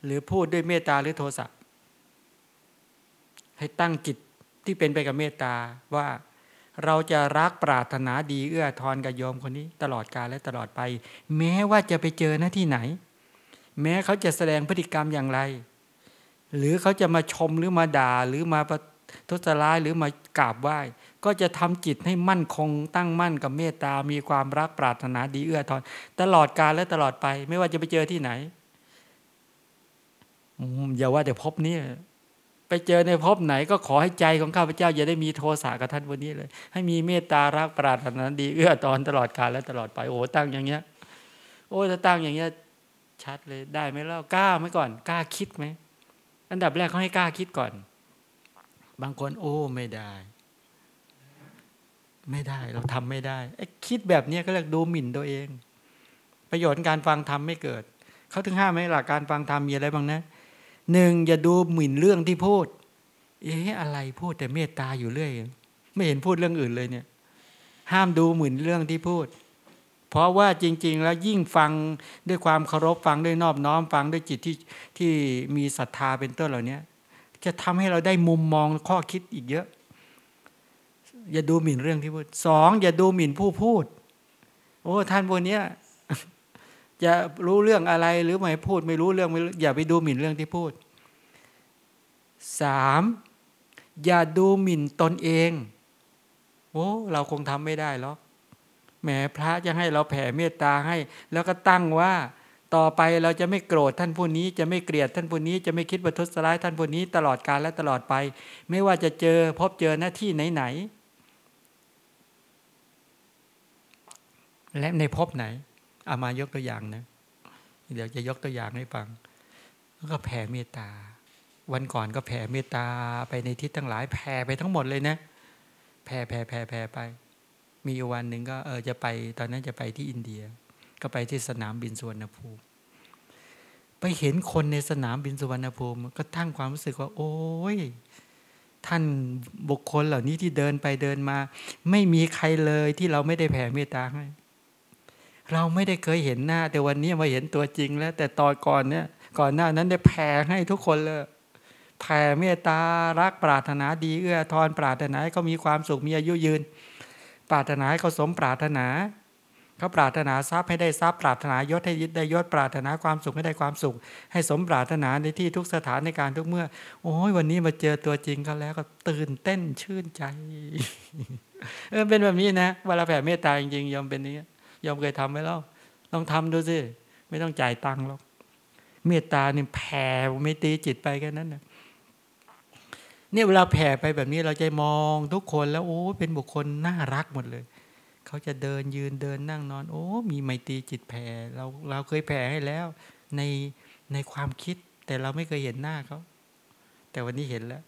หรือพูดด้วยเมตตาหรือโทสะให้ตั้งจิตที่เป็นไปกับเมตตาว่าเราจะรักปรารถนาดีเอื้อทอนกับโยมคนนี้ ตลอดกาลและตลอดไป แม้ว่าจะไปเจอหน้าที่ไหน แม้เขาจะแสดงพฤติกรรมอย่างไร หรือเขาจะมาชมหรือมาด่าหรือมาทุสร้ายหรือมากราบไหว้ ก็จะทำจิตให้มั่นคงตั้งมั่นกับเมตตา มีความรักปรารถนาดีเอื้อทอนตลอดกาลและตลอดไป ไม่ว่าจะไปเจอที่ไหนอย่าว่าแต่พบนี้ไปเจอในภพไหนก็ขอให้ใจของข้าพเจ้า อย่าได้มีโทสะกับท่านวันนี้เลย ให้มีเมตตารักปรารถนาดีเอื้อตอนตลอดกาลและตลอดไปโอ้ตั้งอย่างเงี้ย โอ้ถ้าตั้งอย่างเงี้ย ชัดเลยได้ไหมเล่ากล้าไหมก่อน กล้าคิดไหม อันดับแรกเขาให้กล้าคิดก่อน บางคนโอ้ไม่ได้ ไม่ได้เราทำไม่ได้ไอ้คิดแบบนี้ก็เรียกดูหมิ่นตัวเอง ประโยชน์การฟังธรรมไม่เกิด เขาถึงห้ามไหมหลักการฟังธรรมมีอะไรบ้างนะหนึ่งอย่าดูหมิ่นเรื่องที่พูด เอ๊ะอะไรพูดแต่เมตตาอยู่เรื่อย ไม่เห็นพูดเรื่องอื่นเลยเนี่ย ห้ามดูหมิ่นเรื่องที่พูด เพราะว่าจริง ๆ แล้วยิ่งฟังด้วยความเคารพฟังด้วยนอบน้อมฟังด้วยจิตที่ที่มีศรัทธาเป็นต้นเหล่านี้จะทำให้เราได้มุมมองข้อคิดอีกเยอะ อย่าดูหมิ่นเรื่องที่พูดสองอย่าดูหมิ่นผู้พูด โอ้ท่านพวกนี้จะรู้เรื่องอะไรหรือไม่พูด ไม่รู้เรื่องไม่อย่าไปดูหมิ่นเรื่องที่พูดสามอย่าดูหมิ่นตนเองโอ้เราคงทำไม่ได้หรอก แหมพระจะให้เราแผ่เมตตาให้ แล้วก็ตั้งว่า ต่อไปเราจะไม่โกรธท่านผู้นี้ จะไม่เกลียดท่านผู้นี้ จะไม่คิดประทุษร้ายท่านผู้นี้ ตลอดกาลและตลอดไป ไม่ว่าจะเจอพบเจอหน้าที่ไหนๆและในพบไหนเอามายกตัวอย่างนะเดี๋ยวจะยกตัวอย่างให้ฟังแล้วก็แผ่เมตตา วันก่อนก็แผ่เมตตาไปในทิศทั้งหลายแผ่ไปทั้งหมดเลยนะแผ่แผ่แผ่แผ่ไป มีวันหนึ่งก็เออจะไปตอนนั้นจะไปที่อินเดีย ก็ไปที่สนามบินสุวรรณภูมิ ไปเห็นคนในสนามบินสุวรรณภูมิ ก็ตั้งความรู้สึกว่า โอ้ยท่านบุคคลเหล่านี้ที่เดินไปเดินมา ไม่มีใครเลยที่เราไม่ได้แผ่เมตตาให้ เราไม่ได้เคยเห็นหน้า แต่วันนี้มาเห็นตัวจริงแล้ว แต่ตอนก่อนเนี่ยก่อนหน้านั้นได้แผ่ให้ทุกคนเลยแผ่เมตตารักปรารถนาดีเอื้อทอนปรารถนาให้เขามีความสุขมีอายุยืน ปรารถนาให้เขาสมปรารถนาเขาปรารถนาทรัพย์ให้ได้ทรัพย์ปรารถนายศให้ยึดได้ยศปรารถนาความสุขให้ได้ความสุข ให้สมปรารถนาในที่ทุกสถานในการทุกเมื่อ โอ้ยวันนี้มาเจอตัวจริงเขาแล้วก็ตื่นเต้นชื่นใจเออเป็นแบบนี้นะเวลาแผ่เมตตาจริงๆยอมเป็นนี้ยอมเคยทำไหมล่ะลองทำดูสิไม่ต้องจ่ายตังค์หรอกเมตตาเนี่ยแผ่ไม่ตีจิตไปแค่นั้นนะ เนี่ยเวลาแผ่ไปแบบนี้เราจะมองทุกคนแล้วโอ้เป็นบุคคลน่ารักหมดเลย เขาจะเดินยืนเดินนั่งนอน โอ้มีไมตรีจิตแผ่เราเราเคยแผ่ให้แล้ว ในในความคิด แต่เราไม่เคยเห็นหน้าเขาแต่วันนี้เห็นแล้ว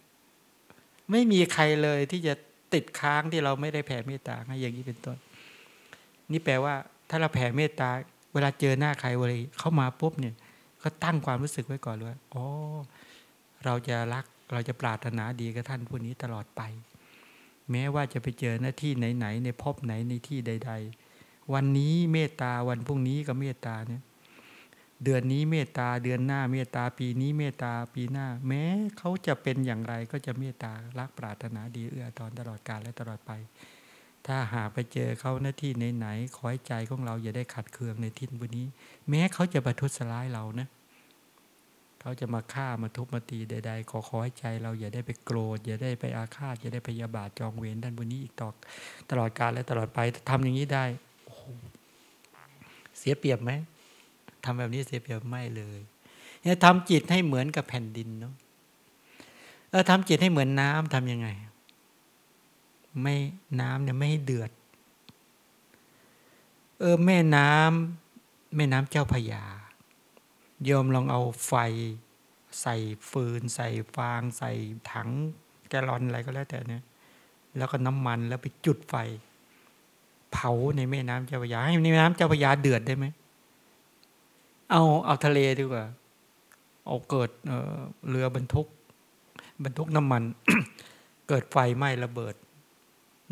ไม่มีใครเลยที่จะติดค้างที่เราไม่ได้แผ่เมตตาให้อย่างนี้เป็นต้น นี่แปลว่า ถ้าเราแผ่เมตตา เวลาเจอหน้าใครเวลาเข้ามาปุ๊บเนี่ย ก็ตั้งความรู้สึกไว้ก่อนเลยอ๋อเราจะรัก เราจะปรารถนาดีกับท่านผู้นี้ตลอดไป แม้ว่าจะไปเจอหน้าที่ไหนๆในพบไหนในที่ใด ๆ วันนี้เมตตาวันพรุ่งนี้ก็เมตตาเนี่ยเดือนนี้เมตตาเดือนหน้าเมตตาปีนี้เมตตาปีหน้า แม้เขาจะเป็นอย่างไรก็จะเมตตารักปรารถนาดีเอื้อตอนตลอดกาลและตลอดไป ถ้าหากไปเจอเขาหน้าที่ไหนๆขอให้ใจของเราอย่าได้ขัดเคืองในทิศวันนี้ แม้เขาจะประทุษร้ายเรานะเเขาจะมาฆ่ามาทุบมาตีใด ๆ ขอขอให้ใจ เราอย่าได้ไปโกรธอย่าได้ไปอาฆาตอย่าได้พยาบาทจองเวรด้านบนนี้อีกต่อตลอดกาลและตลอดไปทำอย่างนี้ได้โอ้เสียเปรียบไหมทำแบบนี้เสียเปรียบไม่เลยเนี่ยทำจิตให้เหมือนกับแผ่นดินเนาะเออทำจิตให้เหมือนน้ำทํำยังไง ไม่น้ำเนี่ยไม่ให้เดือด เออแม่น้ำแม่น้ำเจ้าพยา โยมลองเอาไฟใส่ฟืน ใส่ฟาง ใส่ถังแกลลอนอะไรก็แล้วแต่เนี่ยแล้วก็น้ำมันแล้วไปจุดไฟ เผาในแม่น้ำเจ้าพระยาให้ในแม่น้ำเจ้าพระยาเดือดได้ไหมเอาเอาทะเลดีกว่า เอาเกิดเเรือบรรทุก บรรทุกน้ำมัน เกิดไฟไหม้ระเบิด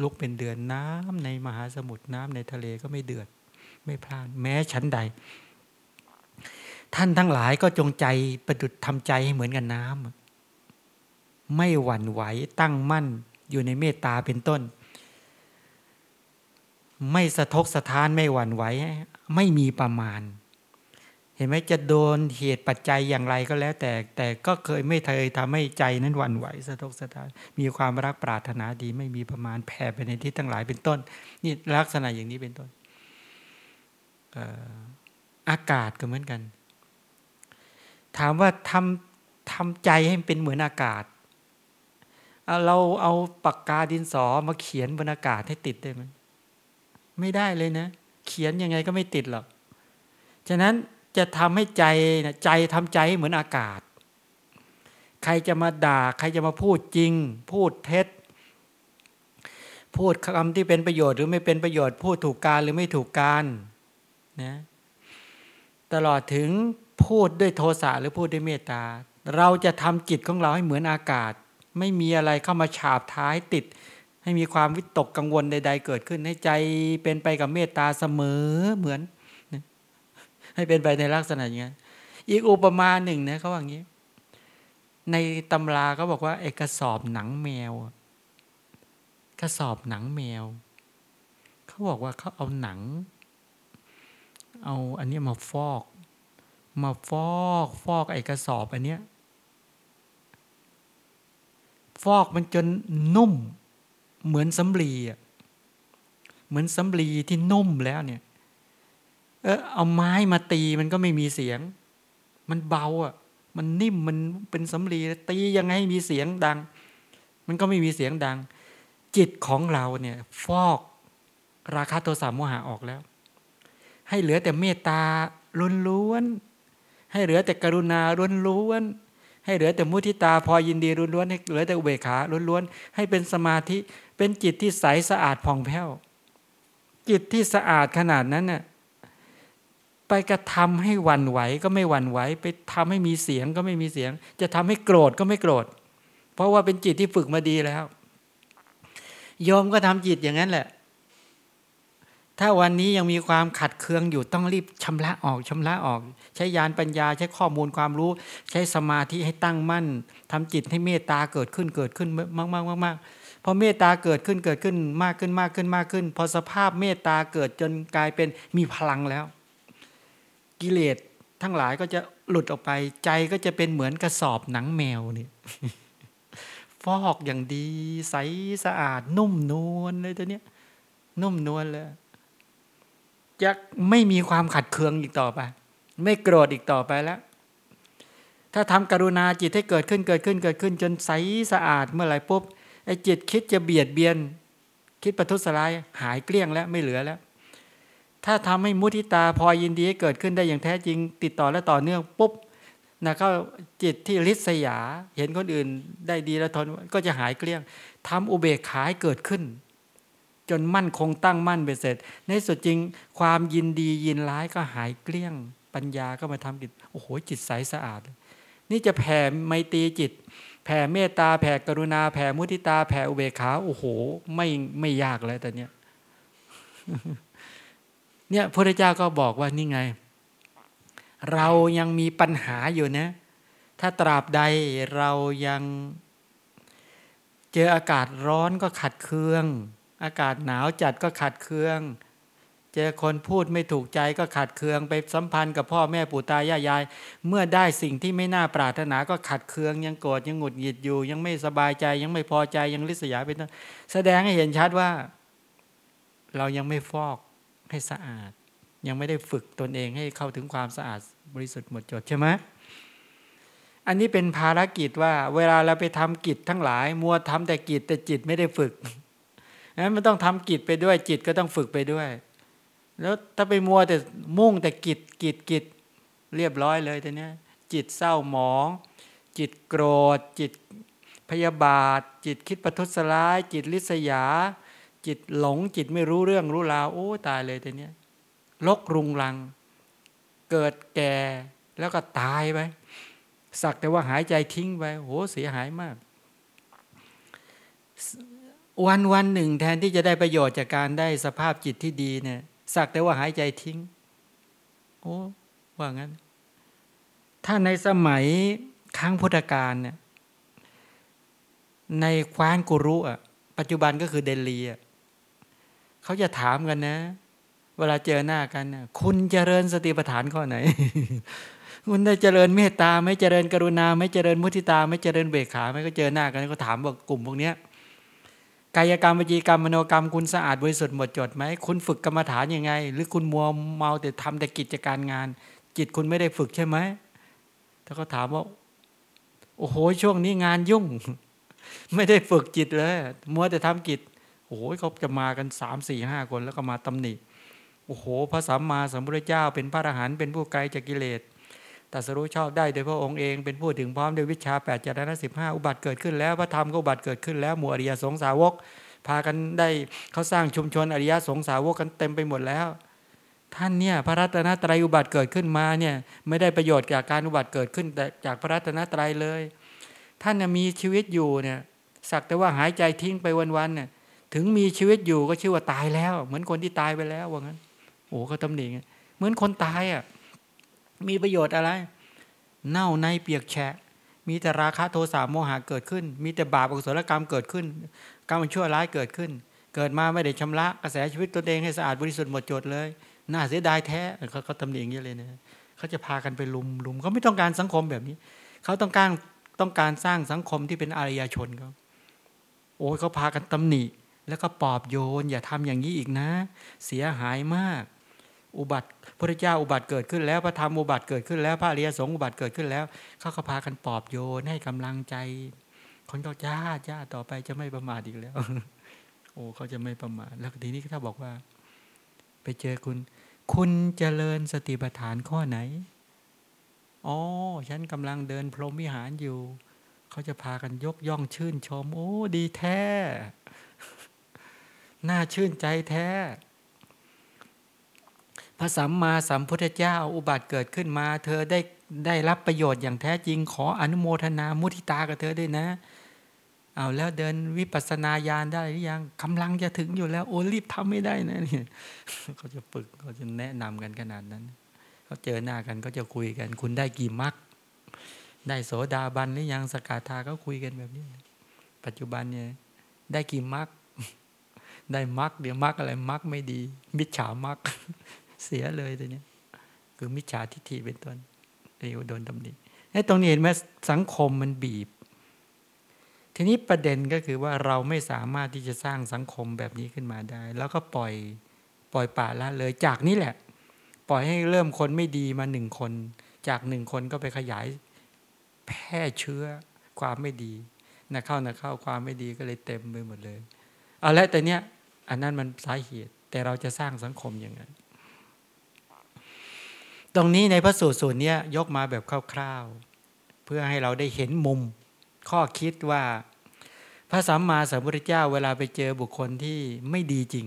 ลุกเป็นเดือนน้ำในมหาสมุทรน้ำในทะเลก็ไม่เดือด ไม่พลาดแม้ชั้นใด ท่านทั้งหลายก็จงใจประดุดทำใจให้เหมือนกันน้ำไม่หวั่นไหวตั้งมั่นอยู่ในเมตตาเป็นต้น ไม่สะทกสะท้านไม่หวั่นไหวไม่มีประมาณ เห็นไหมจะโดนเหตุปัจจัยอย่างไรก็แล้ว แต่แต่ก็เคยไม่เคยทำให้ใจนั้นหวั่นไหวสะทกสะท้าน มีความรักปรารถนาดี ไม่มีประมาณแผ่ไปในที่ทั้งหลายเป็นต้น นี่ลักษณะอย่างนี้เป็นต้นอากาศก็เหมือนกัน ถามว่าทำทำใจให้เป็นเหมือนอากาศ เราเอาปากกาดินสอมาเขียนบนอากาศให้ติดได้ไหมไม่ได้เลยนะ เขียนยังไงก็ไม่ติดหรอก ฉะนั้นจะทำให้ใจใจทำใจเหมือนอากาศ ใครจะมาด่า ใครจะมาพูดจริง พูดเท็จ พูดคำที่เป็นประโยชน์หรือไม่เป็นประโยชน์ พูดถูกการหรือไม่ถูกการนะตลอดถึง พูดด้วยโทสะหรือพูดด้วยเมตตา เราจะทำจิตของเราให้เหมือนอากาศ ไม่มีอะไรเข้ามาฉาบท้ายติด ให้มีความวิตกกังวลใด ๆ เกิดขึ้นให้ใจเป็นไปกับเมตตาเสมอเหมือน ให้เป็นไปในลักษณะอย่างนี้อีกอุปมาหนึ่งนะเขาว่าอย่างนี้ ในตำราก็บอกว่าเอกสอบหนังแมวกระสอบหนังแมว เขาบอกว่าเขาเอาหนัง เอาอันนี้มาฟอก มาฟอกฟอกไอกระสอบอันเนี้ยฟอกมันจนนุ่ม เหมือนสำลีอะเหมือนสำลีที่นุ่มแล้วเนี่ย เออเอาไม้มาตีมันก็ไม่มีเสียง มันเบาอะ มันนิ่มมันเป็นสำลีตียังไงมีเสียงดัง มันก็ไม่มีเสียงดัง จิตของเราเนี่ย ฟอกราคาโทสะโมหะออกแล้ว ให้เหลือแต่เมตตาล้วนๆ ให้เหลือแต่กรุณาล้วนๆให้เหลือแต่มุทิตาพอยินดีล้วนๆให้เหลือแต่อุเบกขาล้วนๆให้เป็นสมาธิเป็นจิตที่ใสสะอาดผ่องแผ้ว จิตที่สะอาดขนาดนั้นน่ะไปกระทำให้วันไหวก็ไม่วันไหว ไปทำให้มีเสียงก็ไม่มีเสียง จะทำให้โกรธก็ไม่โกรธ เพราะว่าเป็นจิตที่ฝึกมาดีแล้ว โยมก็ทำจิตอย่างนั้นแหละ ถ้าวันนี้ยังมีความขัดเคืองอยู่ต้องรีบชำระออกชำระออก ใช้ยานปัญญาใช้ข้อมูลความรู้ ใช้สมาธิให้ตั้งมั่นทำจิตให้เมตตาเกิดขึ้นเกิดขึ้นมากมากมากมากพอเมตตาเกิดขึ้นเกิดขึ้นมากขึ้นมากขึ้นมากขึ้น พอสภาพเมตตาเกิดจนกลายเป็นมีพลังแล้ว กิเลสทั้งหลายก็จะหลุดออกไปใจก็จะเป็นเหมือนกระสอบหนังแมวนี่ฟอกอย่างดีใสสะอาดนุ่มนวลเลยตัวเนี้ยนุ่มนวลเลย จะไม่มีความขัดเคืองอีกต่อไป ไม่โกรธอีกต่อไปแล้ว ถ้าทำกรุณาจิตให้เกิดขึ้นเกิดขึ้นเกิดขึ้น จนใสสะอาดเมื่อไหร่ปุ๊บไอ้จิตคิดจะเบียดเบียน คิดประทุษร้ายหายเกลี้ยงแล้วไม่เหลือแล้ว ถ้าทำให้มุทิตาพอยินดีให้เกิดขึ้นได้อย่างแท้จริง ติดต่อและต่อเนื่องปุ๊บนะก็จิตที่ริษยา เห็นคนอื่นได้ดีแล้วทนก็จะหายเกลี้ยงทำอุเบกขาให้เกิดขึ้น จนมั่นคงตั้งมั่นไปเสร็จ ในสุดจริงความยินดียินร้ายก็หายเกลี้ยง ปัญญาก็มาทำจิตโอ้โหจิตใสสะอาด นี่จะแผ่ไมตรีจิต แผ่เมตตาแผ่กรุณา แผ่มุทิตา แผ่อุเบกขาโอ้โห ไม่ไม่ยากเลยแต่เนี้ยเนี่ยพระเจ้าก็บอกว่านี่ไง เรายังมีปัญหาอยู่นะ ถ้าตราบใดเรายัง เจออากาศร้อนก็ขัดเคือง อากาศหนาวจัดก็ขัดเคือง เจอคนพูดไม่ถูกใจก็ขัดเคืองไปสัมพันธ์กับพ่อแม่ปู่ตายายยาย เมื่อได้สิ่งที่ไม่น่าปรารถนาก็ขัดเคือง ยังโกรธยังหงุดหงิดอยู่ ยังไม่สบายใจยังไม่พอใจยังริษยาเป็นต้นแสดงให้เห็นชัดว่า เรายังไม่ฟอกให้สะอาด ยังไม่ได้ฝึกตนเองให้เข้าถึงความสะอาดบริสุทธิ์หมดจดใช่ไหมอันนี้เป็นภารกิจว่า เวลาเราไปทำกิจทั้งหลาย มัวทำแต่กิจแต่จิตไม่ได้ฝึก นั้นมันต้องทำกิจไปด้วยจิตก็ต้องฝึกไปด้วย แล้วถ้าไปมัวแต่มุ่งแต่กิจกิจกิจเรียบร้อยเลยแต่เนี้ยจิตเศร้าหมอง จิตโกรธ จิตพยาบาท จิตคิดประทุษร้าย จิตลิษยา จิตหลงจิตไม่รู้เรื่องรู้ราวโอ้ตายเลยแต่เนี้ยลกรุงรัง เกิดแก่แล้วก็ตายไปสักแต่ว่าหายใจทิ้งไปโหเสียหายมาก วันวันหนึ่งแทนที่จะได้ประโยชน์จากการได้สภาพจิตที่ดีเนี่ยสักแต่ว่าหายใจทิ้ง โอ้ว่างั้น ถ้าในสมัยครั้งพุทธกาลเนี่ยในคว้านกุรุอะ ปัจจุบันก็คือเดลีอะเขาจะถามกันนะ เวลาเจอหน้ากันเนี่ยคุณเจริญสติปัฏฐานข้อไหน คุณได้เจริญเมตตาไม่เจริญกรุณาไม่เจริญมุทิตาไม่เจริญเบกขาไม่ก็เจอหน้ากันก็ถามบอกกลุ่มพวกเนี้ย กายกรรมวิจีกรรมมโนกรรมคุณสะอาดบริสุทธิ์หมดจดไหมคุณฝึกกรรมฐานยังไง หรือคุณมัวเมาแต่ทำแต่กิจการงาน จิตคุณไม่ได้ฝึกใช่ไหมถ้าเขาถามว่า โอ้โหช่วงนี้งานยุ่ง ไม่ได้ฝึกจิตเลยมัวแต่ทำกิจโอ้โหเขาจะมากันสามสี่ห้าคนแล้วก็มาตำหนิโอ้โหพระสัมมาสัมพุทธเจ้า เป็นพระอรหันต์เป็นผู้ไกลจากกิเลส ตัสรู้ชอบได้โดยพระองค์เองเป็นผู้ถึงพร้อมด้วยวิชา8จารณะสิบห้าอุบัติเกิดขึ้นแล้วพระธรรมก็อุบัติเกิดขึ้นแล้วหมู่อริยสงสาวก พากันได้เขาสร้างชุมชนอริยสงสาวกกันเต็มไปหมดแล้ว ท่านเนี่ยพระรัตนตรัยอุบัติเกิดขึ้นมาเนี่ยไม่ได้ประโยชน์จากการอุบัติเกิดขึ้นแต่จากพระรัตนตรัยเลย ท่านมีชีวิตอยู่เนี่ยสักแต่ว่าหายใจทิ้งไปวันๆเนี่ยถึงมีชีวิตอยู่ก็ชื่อว่าตายแล้ว เหมือนคนที่ตายไปแล้วว่างั้นโอ้เขาตำหนิเหมือนคนตายอะ มีประโยชน์อะไร เน่าในเปียกแฉะ มีแต่ราคะโทสะโมหะเกิดขึ้น มีแต่บาปอกุศลกรรมเกิดขึ้น กรรมชั่วร้ายเกิดขึ้น เกิดมาไม่ได้ชำระกระแสชีวิตตัวเองให้สะอาดบริสุทธิ์หมดจดเลย น่าเสียดายแท้เขาเขาตำหนิอย่างนี้เลยนะเขาจะพากันไปลุมลุมเขาไม่ต้องการสังคมแบบนี้ เขาต้องการต้องการสร้างสังคมที่เป็นอารยชนเขาโอ้ยเขาพากันตำหนิ แล้วก็ปอบโยน อย่าทำอย่างนี้อีกนะ เสียหายมาก อุบัติ พระเจ้าอุบัติเกิดขึ้นแล้วพระธรรมอุบัติเกิดขึ้นแล้วพระอริยสงฆ์อุบัติเกิดขึ้นแล้วเขาก็พากันปอบโยนให้กำลังใจ คนก็จ้าจ้าต่อไปจะไม่ประมาทอีกแล้ว โอ้เขาจะไม่ประมาทแล้วทีนี้ถ้าบอกว่า ไปเจอคุณ คุณเจริญสติปัฏฐานข้อไหนอ๋อฉันกำลังเดินพรหมวิหารอยู่เขาจะพากันยกย่องชื่นชม โอ้ ดีแท้ น่าชื่นใจแท้ พระสัมมาสัมพุทธเจ้าอุบัติเกิดขึ้นมา เธอได้ได้รับประโยชน์อย่างแท้จริงขออนุโมทนามุทิตากับเธอด้วยนะ เอาแล้วเดินวิปัสสนาญาณได้หรือยังกำลังจะถึงอยู่แล้ว โอ้รีบทำไม่ได้นะนี่เขาจะฝึกเขาจะแนะนำกันขนาดนั้นเขาเจอหน้ากันก็จะคุยกัน คุณได้กี่มักได้โสดาบันหรือยังสกาธาก็คุยกันแบบนี้ ปัจจุบันเนี่ยได้กี่มักได้มักเดี๋ยวมักอะไรมักไม่ดี มิจฉามัก เสียเลยตัวนี้คือมิจฉาทิฏฐิเป็นต้นเรียกโดนตำหนิไอ้ตรงนี้เห็นไหมสังคมมันบีบ ทีนี้ประเด็นก็คือว่าเราไม่สามารถที่จะสร้างสังคมแบบนี้ขึ้นมาได้ แล้วก็ปล่อยปล่อยป่าละเลยจากนี้แหละ ปล่อยให้เริ่มคนไม่ดีมาหนึ่งคน จากหนึ่งคนก็ไปขยายแพร่เชื้อความไม่ดีนะเข้านะเข้าความไม่ดีก็เลยเต็มไปหมดเลยเอาละแต่เนี้ยอันนั้นมันสาเหตุแต่เราจะสร้างสังคมย่างไง ตรงนี้ในพระสูตรสูตรนี้ยกมาแบบคร่าวๆ เพื่อให้เราได้เห็นมุมข้อคิดว่า พระสัมมาสัมพุทธเจ้าเวลาไปเจอบุคคลที่ไม่ดีจริง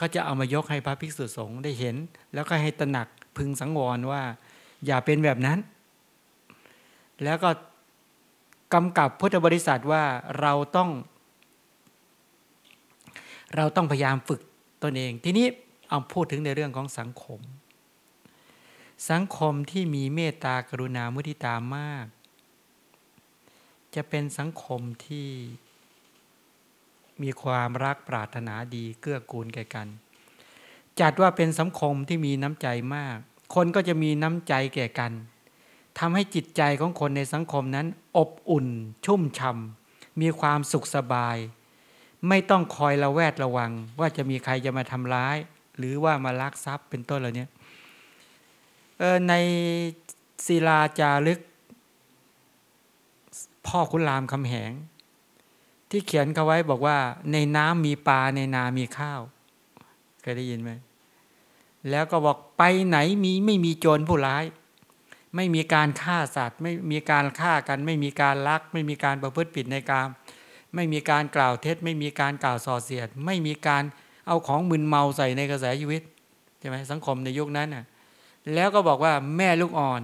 ก็จะเอามายกให้พระภิกษุสงฆ์ได้เห็น แล้วก็ให้ตระหนักพึงสังวรว่า อย่าเป็นแบบนั้น แล้วก็กำกับพุทธบริษัทว่าเราต้อง เราต้องพยายามฝึกตนเอง ทีนี้เอาพูดถึงในเรื่องของสังคม สังคมที่มีเมตตากรุณามุทิตามาก จะเป็นสังคมที่มีความรักปรารถนาดีเกื้อกูลแก่กัน จัดว่าเป็นสังคมที่มีน้ำใจมาก คนก็จะมีน้ำใจแก่กันทำให้จิตใจของคนในสังคมนั้น อบอุ่น ชุ่มช่ำมีความสุขสบาย ไม่ต้องคอยระแวดระวัง ว่าจะมีใครจะมาทำร้าย หรือว่ามาลักทรัพย์เป็นต้นเหล่านี้ ในศิลาจารึก พ่อคุณรามคำแหง ที่เขียนเขาไว้บอกว่า ในน้ำมีปลาในนามีข้าว เคยได้ยินไหม แล้วก็บอกไปไหนมีไม่มีโจรผู้ร้าย ไม่มีการฆ่าสัตว์ ไม่มีการฆ่ากัน ไม่มีการลัก ไม่มีการประพฤติผิดในกามไม่มีการกล่าวเท็จ ไม่มีการกล่าวส่อเสียด ไม่มีการเอาของมึนเมาใส่ในกระแสชีวิตใช่ไหมสังคมในยุคนั้นน่ะ แล้วก็บอกว่าแม่ลูกอ่อน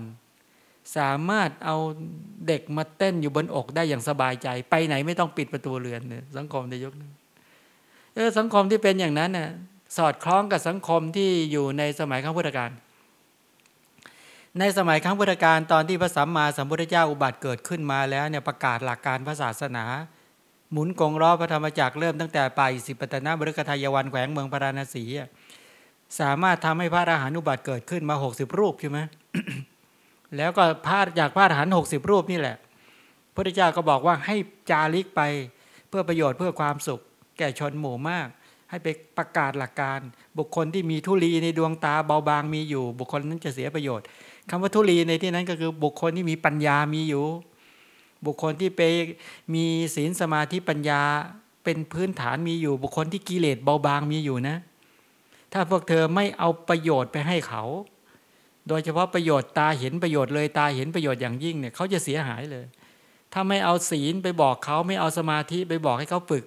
สามารถเอาเด็กมาเต้นอยู่บนอกได้อย่างสบายใจ ไปไหนไม่ต้องปิดประตูเรือนเนี่ยสังคมในยุคนั้นเออสังคมที่เป็นอย่างนั้นน่ะสอดคล้องกับสังคมที่อยู่ในสมัยข้างพุทธกาลในสมัยครั้งพุทธกาลตอนที่พระสัมมาสัมพุทธเจ้าอุบัติเกิดขึ้นมาแล้วเนี่ยประกาศหลักการพระศาสนา หมุนกงล้อพระธรรมจักรเริ่มตั้งแต่ป่าสิปตนะบริกทายวันแขวงเมืองพาราณสี สามารถทำให้พระอรหันต์อุบัติเกิดขึ้นมาหกสิบรูปใช่ไหมแล้วก็พาจากพระอรหันต์หกสิบรูปนี่แหละพระเจ้าก็บอกว่าให้จาริกไปเพื่อประโยชน์เพื่อความสุข แก่ชนหมู่มาก ให้ไปประกาศหลักการ บุคคลที่มีทุลีในดวงตาเบาบางมีอยู่ บุคคลนั้นจะเสียประโยชน์คำว่าทุลีในที่นั้นก็คือบุคคลที่มีปัญญามีอยู่ บุคคลที่ไปมีศีลสมาธิปัญญาเป็นพื้นฐานมีอยู่ บุคคลที่กิเลสเบาบางมีอยู่นะ ถ้าพวกเธอไม่เอาประโยชน์ไปให้เขา โดยเฉพาะประโยชน์ตาเห็นประโยชน์เลยตาเห็นประโยชน์อย่างยิ่งเนี่ยเขาจะเสียหายเลย ถ้าไม่เอาศีลไปบอกเขาไม่เอาสมาธิไปบอกให้เขาฝึก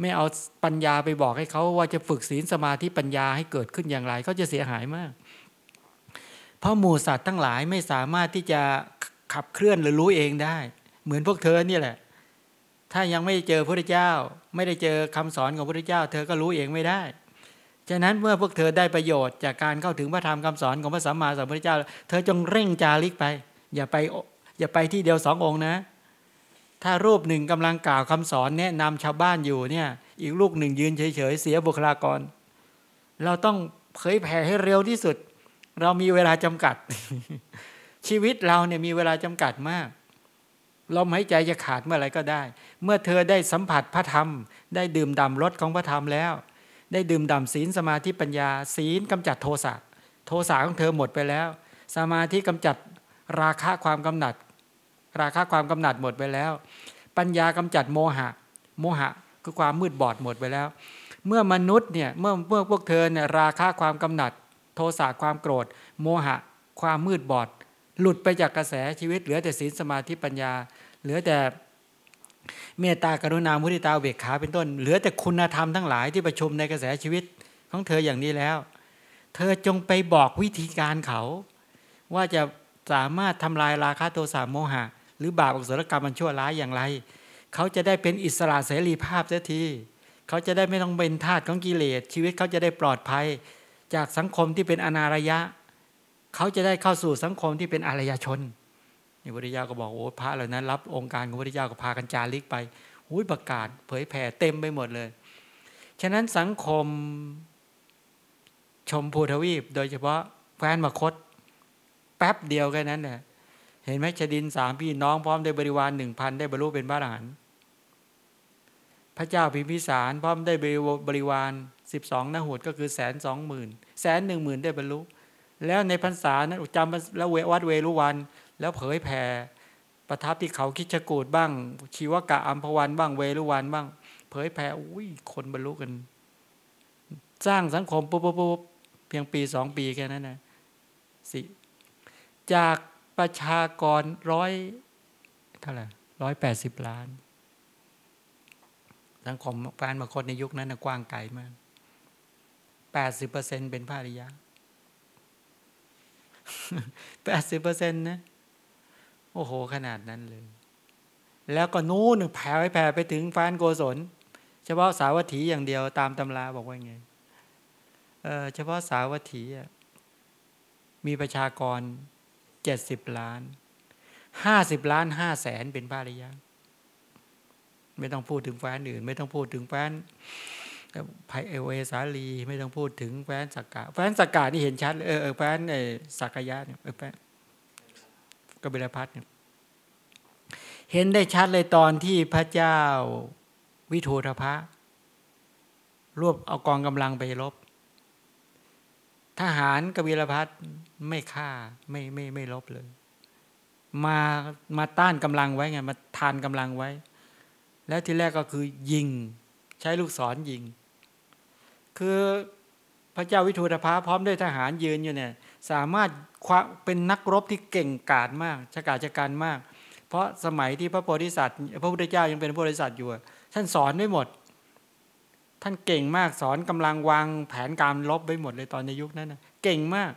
ไม่เอาปัญญาไปบอกให้เขาว่าจะฝึกศีลสมาธิปัญญาให้เกิดขึ้นอย่างไรเขาจะเสียหายมาก เพราะหมู่สัตว์ทั้งหลายไม่สามารถที่จะขับเคลื่อนหรือรู้เองได้ เหมือนพวกเธอนี่แหละ ถ้ายังไม่เจอพระเจ้า ไม่ได้เจอคำสอนของพระเจ้า เธอก็รู้เองไม่ได้ ฉะนั้นเมื่อพวกเธอได้ประโยชน์จากการเข้าถึงพระธรรมคำสอนของพระสัมมาสัมพุทธเจ้า เธอจงเร่งจาริกไป อย่าไปอย่าไปที่เดียวสององค์นะ ถ้ารูปหนึ่งกำลังกล่าวคำสอนแนะนำชาวบ้านอยู่เนี่ย อีกลูกหนึ่งยืนเฉยๆเสียบุคลากร เราต้องเผยแผ่ให้เร็วที่สุด เรามีเวลาจำกัด ชีวิตเราเนี่ยมีเวลาจำกัดมากลมหายใจจะขาดเมื่อไรก็ได้ เมื่อเธอได้สัมผัสพระธรรม ได้ดื่มด่ำรสของพระธรรมแล้ว ได้ดื่มด่ำศีลสมาธิปัญญา ศีลกำจัดโทสะโทสะของเธอหมดไปแล้ว สมาธิกำจัดราคะความกำหนัด ราคะความกำหนัดหมดไปแล้ว ปัญญากำจัดโมหะ โมหะคือความมืดบอดหมดไปแล้ว เมื่อมนุษย์เนี่ยเมื่อเมื่อพวกเธอเนี่ยราคะความกำหนัด โทสะความโกรธ โมหะ ความมืดบอด หลุดไปจากกระแสชีวิตเหลือแต่ศีลสมาธิปัญญา เหลือแต่ เมตตากรุณามุทิตาเบกขาเป็นต้น เหลือแต่คุณธรรมทั้งหลายที่ประชุมในกระแสชีวิตของเธออย่างนี้แล้ว เธอจงไปบอกวิธีการเขา ว่าจะสามารถทำลายราคะโทสะโมหะ หรือบาปอกุศลกรรมมันชั่วร้ายอย่างไร เขาจะได้เป็นอิสระเสรีภาพเสียทีเขาจะได้ไม่ต้องเป็นทาสของกิเลสชีวิตเขาจะได้ปลอดภัย จากสังคมที่เป็นอนารยะ เขาจะได้เข้าสู่สังคมที่เป็นอารยชน นี่พระพุทธเจ้าก็บอกโอ้พระเหล่านั้น รับองค์การของพระพุทธเจ้าก็พากันจาริกไปหุยประกาศ เผยแผ่เต็มไปหมดเลย ฉะนั้นสังคมชมพูทวีป โดยเฉพาะแฟนมาคต แป๊บเดียวแค่นั้นเนี่ยเห็นไหมชดินสามพี่น้องพร้อมได้บริวารหนึ่งพันได้บรรลุเป็นพระอรหันต์พระเจ้าพิมพิสารพร้อมได้บริวารสิบสองนหุดก็คือแสนสองหมื่นแสนหนึ่งหมื่นได้บรรลุ แล้วในพรรษานั้นจำแล้ววัดเวรุวัน แล้วเผยแผ่ประทับที่เขาคิชกูดบ้าง ชีวกะอัมพวันบ้างเวรุวันบ้าง เผยแผ่อุ้ยคนบรรลุกัน สร้างสังคมปุ๊บปุ๊บเพียงปีสองปีแค่นั้นนะสิจากประชากรร้อยเท่าไหร่ร้อยแปดสิบล้าน สังคมแฟนมาคนในยุคนั้นนะกว้างไกลมากแปดสิบเปอร์เซ็นเป็นภาริยาแปดสิบเปอร์เซ็นต์นะ โอ้โห ขนาดนั้นเลย แล้วก็นู้นแผ่ไปแผ่ไปถึงฟานโกศล เฉพาะสาวัตถีอย่างเดียวตามตำราบอกว่าไงเออเฉพาะสาวัตถีมีประชากรเจ็ดสิบล้านห้าสิบล้านห้าแสนเป็นพระริยะไม่ต้องพูดถึงแฟนอื่น ไม่ต้องพูดถึงแฟนไพเอเวสาลีไม่ต้องพูดถึงแฟนสักกะแฟนสักกะนี่เห็นชัดเออแฟนไอสักยะเนี่ยแฟน กบิลพัทเห็นได้ชัดเลยตอนที่พระเจ้าวิทูธพะ รวบเอากองกำลังไปรบ ทหารกบิลพัทไม่ฆ่าไม่ไม่ไม่ลบเลย มามาต้านกำลังไว้ไงมาทานกำลังไว้ แล้วทีแรกก็คือยิงใช้ลูกศรยิง คือพระเจ้าวิทูธภาพร้อมด้วยทหารยืนอยู่เนี่ย สามารถ เป็นนักรบที่เก่งกาจมากชะกาจการมาก เพราะสมัยที่พระโพธิสัตว์พระพุทธเจ้ายังเป็นพระโพธิสัตว์อยู่ท่านสอนไว้หมด ท่านเก่งมากสอนกำลังวางแผนการลบไว้หมดเลยตอนในยุคนั้นนะเก่งมาก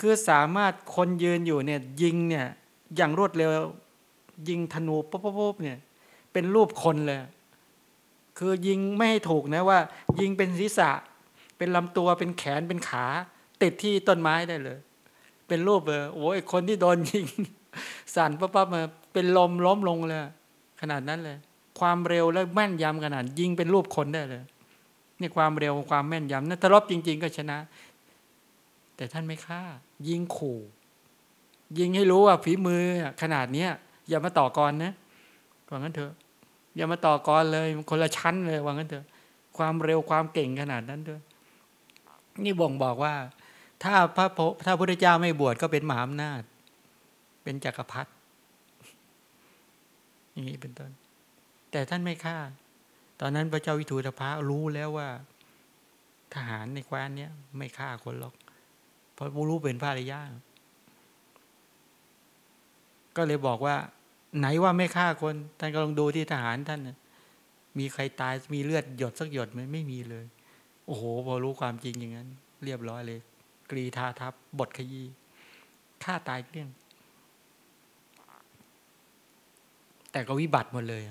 คือสามารถคนยืนอยู่เนี่ยยิงเนี่ยอย่างรวดเร็วยิงธนูปุ๊บปุ๊บเนี่ยเป็นรูปคนเลย คือยิงไม่ให้ถูกนะว่า ยิงเป็นศีรษะ เป็นลำตัวเป็นแขนเป็นขา ติดที่ต้นไม้ได้เลย เป็นรูปเลยโอ้ยคนที่โดนยิง สั่นปั๊บปั๊บมาเป็นลมล้มลงเลย ขนาดนั้นเลย ความเร็วและแม่นยำขนาดยิงเป็นรูปคนได้เลยนี่ความเร็วความแม่นยำนั่นทรบจริง ๆ ก็ชนะ แต่ท่านไม่ฆ่า ยิงขู่ ยิงให้รู้ว่าฝีมือขนาดเนี้ยอย่ามาต่อกรนะว่างั้นเถอะ อย่ามาต่อกรเลย คนละชั้นเลยว่างั้นเถอะ ความเร็วความเก่งขนาดนั้นด้วย นี่บ่งบอกว่า ถ้าพระถ้าพระพุทธเจ้าไม่บวชก็เป็นมหาอำนาจ เป็นจักรพรรดิอย่างนี้เป็นต้น แต่ท่านไม่ฆ่า ตอนนั้นพระเจ้าวิทูตภะรู้แล้วว่า ทหารในแคว้นนี้ไม่ฆ่าคนหรอก เพราะรู้เป็นพระริยะก็เลยบอกว่า ไหนว่าไม่ฆ่าคน ท่านก็ลองดูที่ทหารท่านมีใครตายมีเลือดหยดสักหยดไหมไม่มีเลย โอ้โห พอรู้ความจริงอย่างนั้น เรียบร้อยเลย กรีธาทับบทขยี้ฆ่าตายเกลี้ยง แต่ก็วิบัติหมดเลย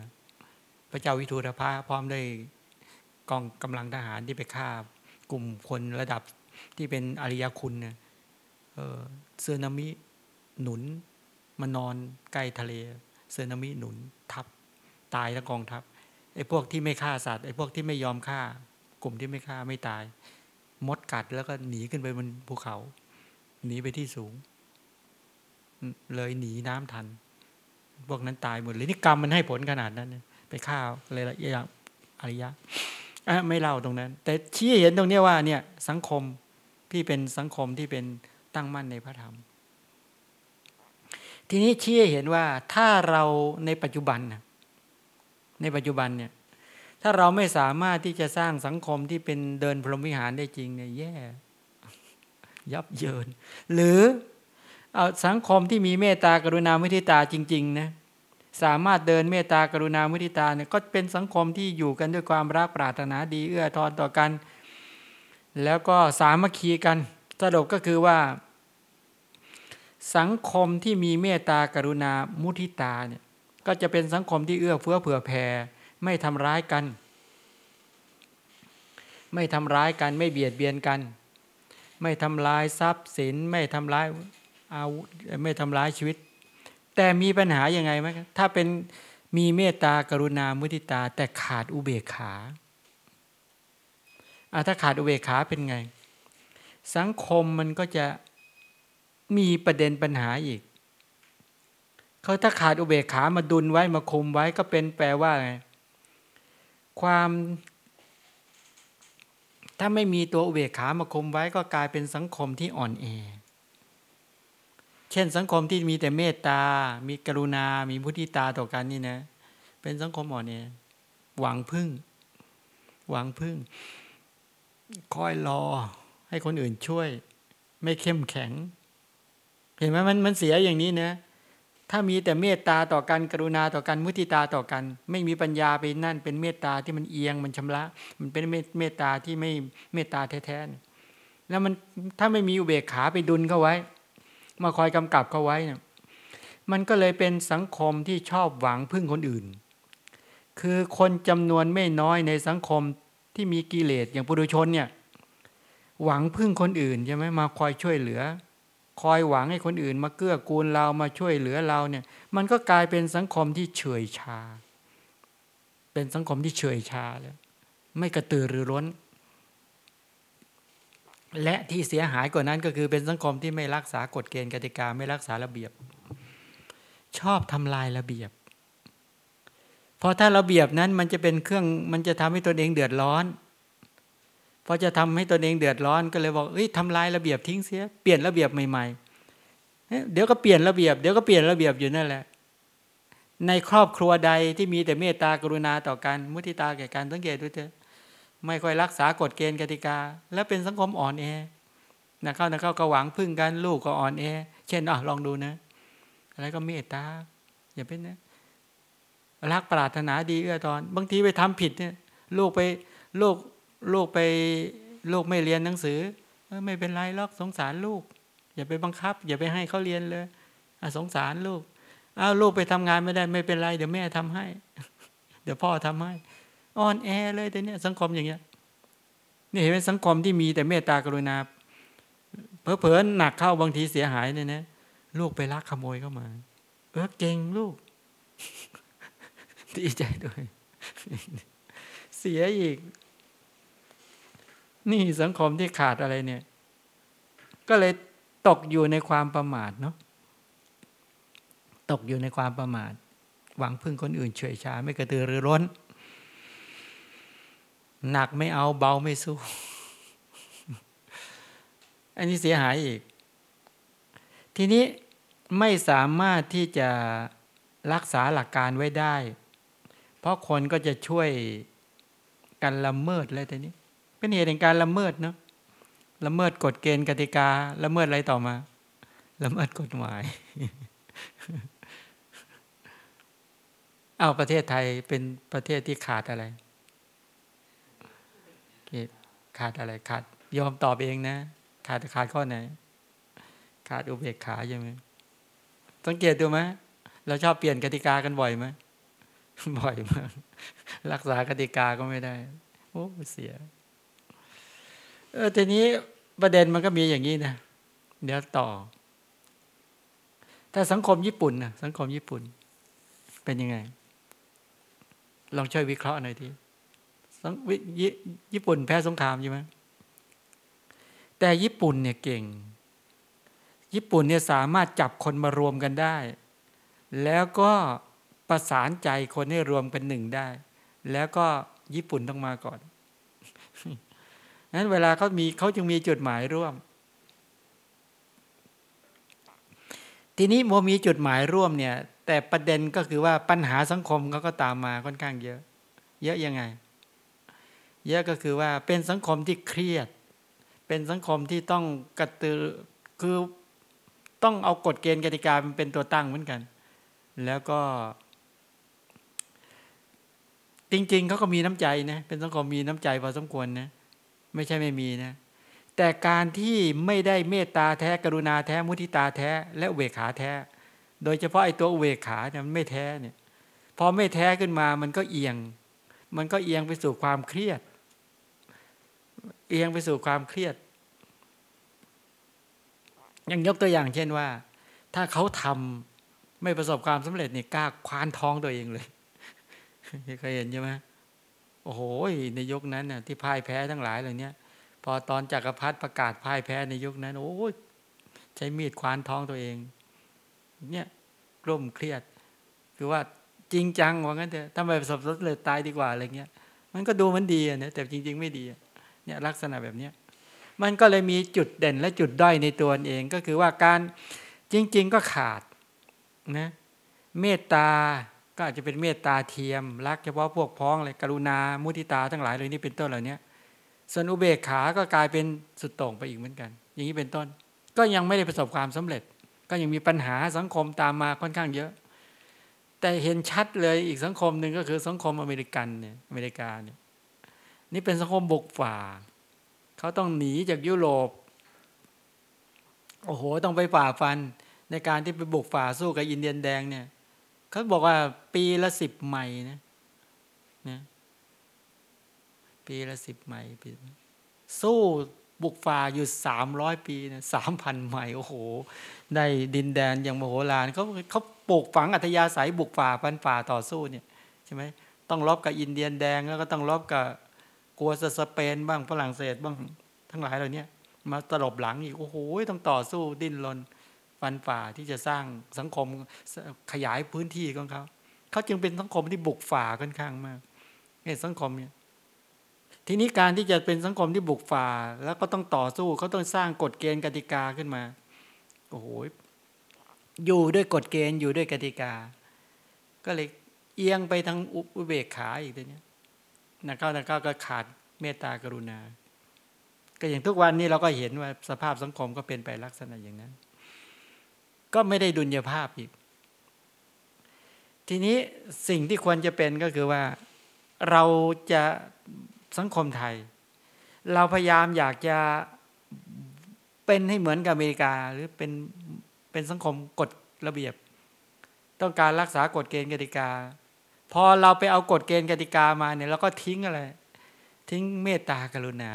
พระเจ้าวิทูธภาพร้อมด้วยกองกำลังทหารที่ไปฆ่ากลุ่มคนระดับที่เป็นอริยคุณเนี่ยเออเซอนามิหนุนมานอนใกล้ทะเลเซอนามิหนุนทับ ตายทั้งกองทัพไอ้พวกที่ไม่ฆ่าสัตว์ไอ้พวกที่ไม่ยอมฆ่ากลุ่มที่ไม่ฆ่าไม่ตาย มดกัดแล้วก็หนีขึ้นไปบนภูเขา หนีไปที่สูง เลยหนีน้ำทัน พวกนั้นตายหมดเลยนี่กรรมมันให้ผลขนาดนั้น ไปฆ่าอะไรละอย่างอริยะอะไม่เล่าตรงนั้น แต่ชี้เห็นตรงนี้ว่า เนี่ย สังคมพี่เป็นสังคมที่เป็นตั้งมั่นในพระธรรม ทีนี้ชี้เห็นว่าถ้าเราในปัจจุบันในปัจจุบันเนี่ย ถ้าเราไม่สามารถที่จะสร้างสังคมที่เป็นเดินพรหมวิหารได้จริงเนี่ยแย่ ยับเยิน หรือเอาสังคมที่มีเมตตากรุณามุทิตาจริง ๆ นะสามารถเดินเมตตากรุณามุทิตาเนี่ยก็เป็นสังคมที่อยู่กันด้วยความรักปรารถนาดีเอื้อทอนต่อกัน แล้วก็สามัคคีกันสรุปก็คือว่า สังคมที่มีเมตตากรุณามุทิตาเนี่ยก็จะเป็นสังคมที่เอื้อเฟื้อเผื่อแผ่ ไม่ทำร้ายกัน ไม่ทำร้ายกันไม่เบียดเบียนกัน ไม่ทำลายทรัพย์สินไม่ทำร้ายอาวุธไม่ทำร้ายชีวิต แต่มีปัญหายังไงไหมถ้าเป็นมีเมตตากรุณามุทิตา แต่ขาดอุเบกขาถ้าขาดอุเบกขาเป็นไง สังคมมันก็จะมีประเด็นปัญหาอีกเขาถ้าขาดอุเบกขามาดุลไว้มาคุมไว้ก็เป็นแปลว่าไง ความถ้าไม่มีตัวอุเบกขามาคุมไว้ก็กลายเป็นสังคมที่อ่อนแอ เช่นสังคมที่มีแต่เมตตา มีกรุณา มีมุทิตาต่อกันนี่นะ เป็นสังคมอ่อนแอ หวังพึ่ง หวังพึ่ง คอยรอ ให้คนอื่นช่วย ไม่เข้มแข็ง เห็นไหมมันมันเสียอย่างนี้นะ ถ้ามีแต่เมตตาต่อกันกรุณาต่อกันมุติตาต่อกัน ไม่มีปัญญาไปนั่นเป็นเมตตาที่มันเอียงมันชำระ มันเป็นเมตตาที่ไม่เมตตาแท้ๆแล้วมันถ้าไม่มีอุเบกขาไปดุลเข้าไว้ มาคอยกำกับเข้าไว้เนี่ยมันก็เลยเป็นสังคมที่ชอบหวังพึ่งคนอื่น คือคนจำนวนไม่น้อยในสังคมที่มีกิเลสอย่างปุถุชนเนี่ยหวังพึ่งคนอื่นใช่ไหมมาคอยช่วยเหลือ คอยหวังให้คนอื่นมาเกื้อกูลเรามาช่วยเหลือเราเนี่ย มันก็กลายเป็นสังคมที่เฉยชา เป็นสังคมที่เฉยชาแล้วไม่กระตือรือร้น และที่เสียหายกว่านั้นก็คือเป็นสังคมที่ไม่รักษากฎเกณฑ์กติกาไม่รักษาระเบียบ ชอบทำลายระเบียบพอถ้าระเบียบนั้นมันจะเป็นเครื่องมันจะทำให้ตนเองเดือดร้อน อจะทำให้ตนเองเดือดร้อนก็เลยบอกเอ้ยทำลายระเบียบทิ้งเสียเปลี่ยนระเบียบใหม่ๆเดี๋ยวก็เปลี่ยนระเบียบเดี๋ยวก็เปลี่ยนระเบียบอยู่นั่นแหละ ในครอบครัวใดที่มีแต่เมตตากรุณาต่อกันมุทิตาแก่กันสังเกตดูเถอะไม่ค่อยรักษากฎเกณฑ์กติกา แล้วเป็นสังคมอ่อนแอนะเข้านะเข้าก็หวังพึ่งกันลูกก็อ่อนแอเช่นอะลองดูนะ อะไรก็เมตตาอย่าเป็นนะรักปรารถนาดีเอื้อตอน บางทีไปทำผิดเนี่ยลูกไปลูก ลูกไปลูกไม่เรียนหนังสือไม่เป็นไรหรอกสงสารลูก อย่าไปบังคับ อย่าไปให้เขาเรียนเลยสงสารลูกอ้าวลูกไปทำงานไม่ได้ไม่เป็นไร เดี๋ยวแม่ทำให้ เดี๋ยวพ่อทำให้อ่อนแอเลยแต่เนี้ยสังคมอย่างเงี้ยนี่เห็นไหมสังคมที่มีแต่เมตตากรุณาเพอๆหนักเข้าบางทีเสียหายเนี่ยนะลูกไปลักขโมยเข้ามา เออเก่งลูกดีใจด้วย เสียอีก นี่สังคมที่ขาดอะไรเนี่ย ก็เลยตกอยู่ในความประมาทเนาะตกอยู่ในความประมาท หวังพึ่งคนอื่นเฉยชา ไม่กระตือรือร้น หนักไม่เอาเบาไม่สู้ อันนี้เสียหายอีก ทีนี้ไม่สามารถที่จะรักษาหลักการไว้ได้ เพราะคนก็จะช่วยกันละเมิดเลยทีนี้ เป็นเหตุแห่งการละเมิดเนาะละเมิดกฎเกณฑ์กติกา ละเมิดอะไรต่อมาละเมิดกฎหมาย เอาประเทศไทยเป็นประเทศที่ขาดอะไร ขาดอะไรขาด ยอมตอบเองนะ ขาดขาดข้อไหน ขาดอุเบกขาใช่ไหมสังเกตดูไหมเราชอบเปลี่ยนกติกากันบ่อยไหมบ่อยมาก รักษากติกาก็ไม่ได้ โอ้เสีย เออทีนี้ประเด็นมันก็มีอย่างนี้นะเดี๋ยวต่อ ถ้าสังคมญี่ปุ่นนะสังคมญี่ปุ่น เป็นยังไง ลองช่วยวิเคราะห์หน่อยทีญี่ปุ่นแพ้สงครามใช่ไหมแต่ญี่ปุ่นเนี่ยเก่ง ญี่ปุ่นเนี่ยสามารถจับคนมารวมกันได้ แล้วก็ประสานใจคนให้รวมเป็นหนึ่งได้ แล้วก็ญี่ปุ่นต้องมาก่อน นั้นเวลาเขามีเขาจึงมีจุดหมายร่วม ทีนี้โมมีจุดหมายร่วมเนี่ย แต่ประเด็นก็คือว่าปัญหาสังคมเขาก็ตามมาค่อนข้างเยอะ เยอะยังไง เยอะก็คือว่าเป็นสังคมที่เครียด เป็นสังคมที่ต้องกระตือคือต้องเอากฎเกณฑ์กติกาเป็นตัวตั้งเหมือนกัน แล้วก็ จริง ๆเขาก็มีน้ำใจนะเป็นสังคมมีน้ำใจพอสมควรนะ ไม่ใช่ไม่มีนะแต่การที่ไม่ได้เมตตาแท้กรุณาแท้มุทิตาแท้ และเวขาแท้ โดยเฉพาะไอ้ตัวเวขาเนี่ยมันไม่แท้เนี่ยพอไม่แท้ขึ้นมามันก็เอียง มันก็เอียงไปสู่ความเครียด เอียงไปสู่ความเครียดย่างยกตัวอย่างเช่นว่า ถ้าเขาทำไม่ประสบความสำเร็จเนี่ยกล้าควานท้องตัวเองเลยเคยเห็นใช่ไหม โอ้โหในยุคนั้นน่ะที่พ่ายแพ้ทั้งหลายเหล่านี้พอตอนจักรพรรดิประกาศพ่ายแพ้ในยุคนั้น โอ้ใช้มีดควานท้องตัวเอง เนี่ยร่มเครียด คือว่าจริงจังว่างั้นเถอะถ้าไมประสบสำเร็จตายดีกว่าอะไรเงี้ย มันก็ดูมันดีนะแต่จริง ๆ ไม่ดีเนี่ยลักษณะแบบเนี้ยมันก็เลยมีจุดเด่นและจุดด้อยในตัวเองก็คือว่าการจริง ๆ ก็ขาดนะเมตตา ก็อาจจะเป็นเมตตาเทียม รักเฉพาะพวกพ้องเลยกรุณามุทิตาทั้งหลายเลยนี่เป็นต้นเหล่านี้ส่วนอุเบกขาก็กลายเป็นสุดโต่งไปอีกเหมือนกัน อย่างนี้เป็นต้น ก็ยังไม่ได้ประสบความสำเร็จ ก็ยังมีปัญหาสังคมตามมาค่อนข้างเยอะ แต่เห็นชัดเลยอีกสังคมหนึ่งก็คือสังคมอเมริกันเนี่ยอเมริกาเนี่ยนี่เป็นสังคมบุกฝ่า เขาต้องหนีจากยุโรปโอ้โหต้องไปฝ่าฟันในการที่ไปบุกฝ่าสู้กับอินเดียนแดงเนี่ย เขาบอกว่าปีละสิบใหม่นะนะปีละสิบใหม่ปีสู้บุกฝ่าอยู่สามร้อยปีนะสามพันใหม่โอ้โห ได้ดินแดนอย่างมโหฬารเขาเขาปลูกฝังอัธยาศัยบุกฝ่าพันฝ่าต่อสู้เนี่ยใช่ไหมต้องรบกับอินเดียนแดงแล้วก็ต้องรบกับกัวสเปนบ้างฝรั่งเศสบ้างทั้งหลายเหล่านี้มาตลบหลังอีกโอ้โหต้องต่อสู้ดิ้นรน ฟันฝ่าที่จะสร้างสังคมขยายพื้นที่ของเขา เขาจึงเป็นสังคมที่บุกฝ่าค่อนข้างมากเนี่ยสังคมเนี่ยทีนี้การที่จะเป็นสังคมที่บุกฝ่า แล้วก็ต้องต่อสู้เขาต้องสร้างกฎเกณฑ์กติกาขึ้นมาโอ้โหอยู่ด้วยกฎเกณฑ์อยู่ด้วยกติกา ก็เลยเอียงไปทางอุเบกขาอีกตัวเนี้ยนะก็นะก็ขาดเมตตากรุณา ก็อย่างทุกวันนี้เราก็เห็นว่าสภาพสังคมก็เป็นไปลักษณะอย่างนั้น ก็ไม่ได้ดุลยภาพอีก ทีนี้สิ่งที่ควรจะเป็นก็คือว่า เราจะสังคมไทย เราพยายามอยากจะเป็นให้เหมือนกับอเมริกาหรือเป็นเป็นสังคมกฎระเบียบ ต้องการรักษากฎเกณฑ์กติกา พอเราไปเอากฎเกณฑ์กติกามาเนี่ยเราก็ทิ้งอะไร ทิ้งเมตตากรุณา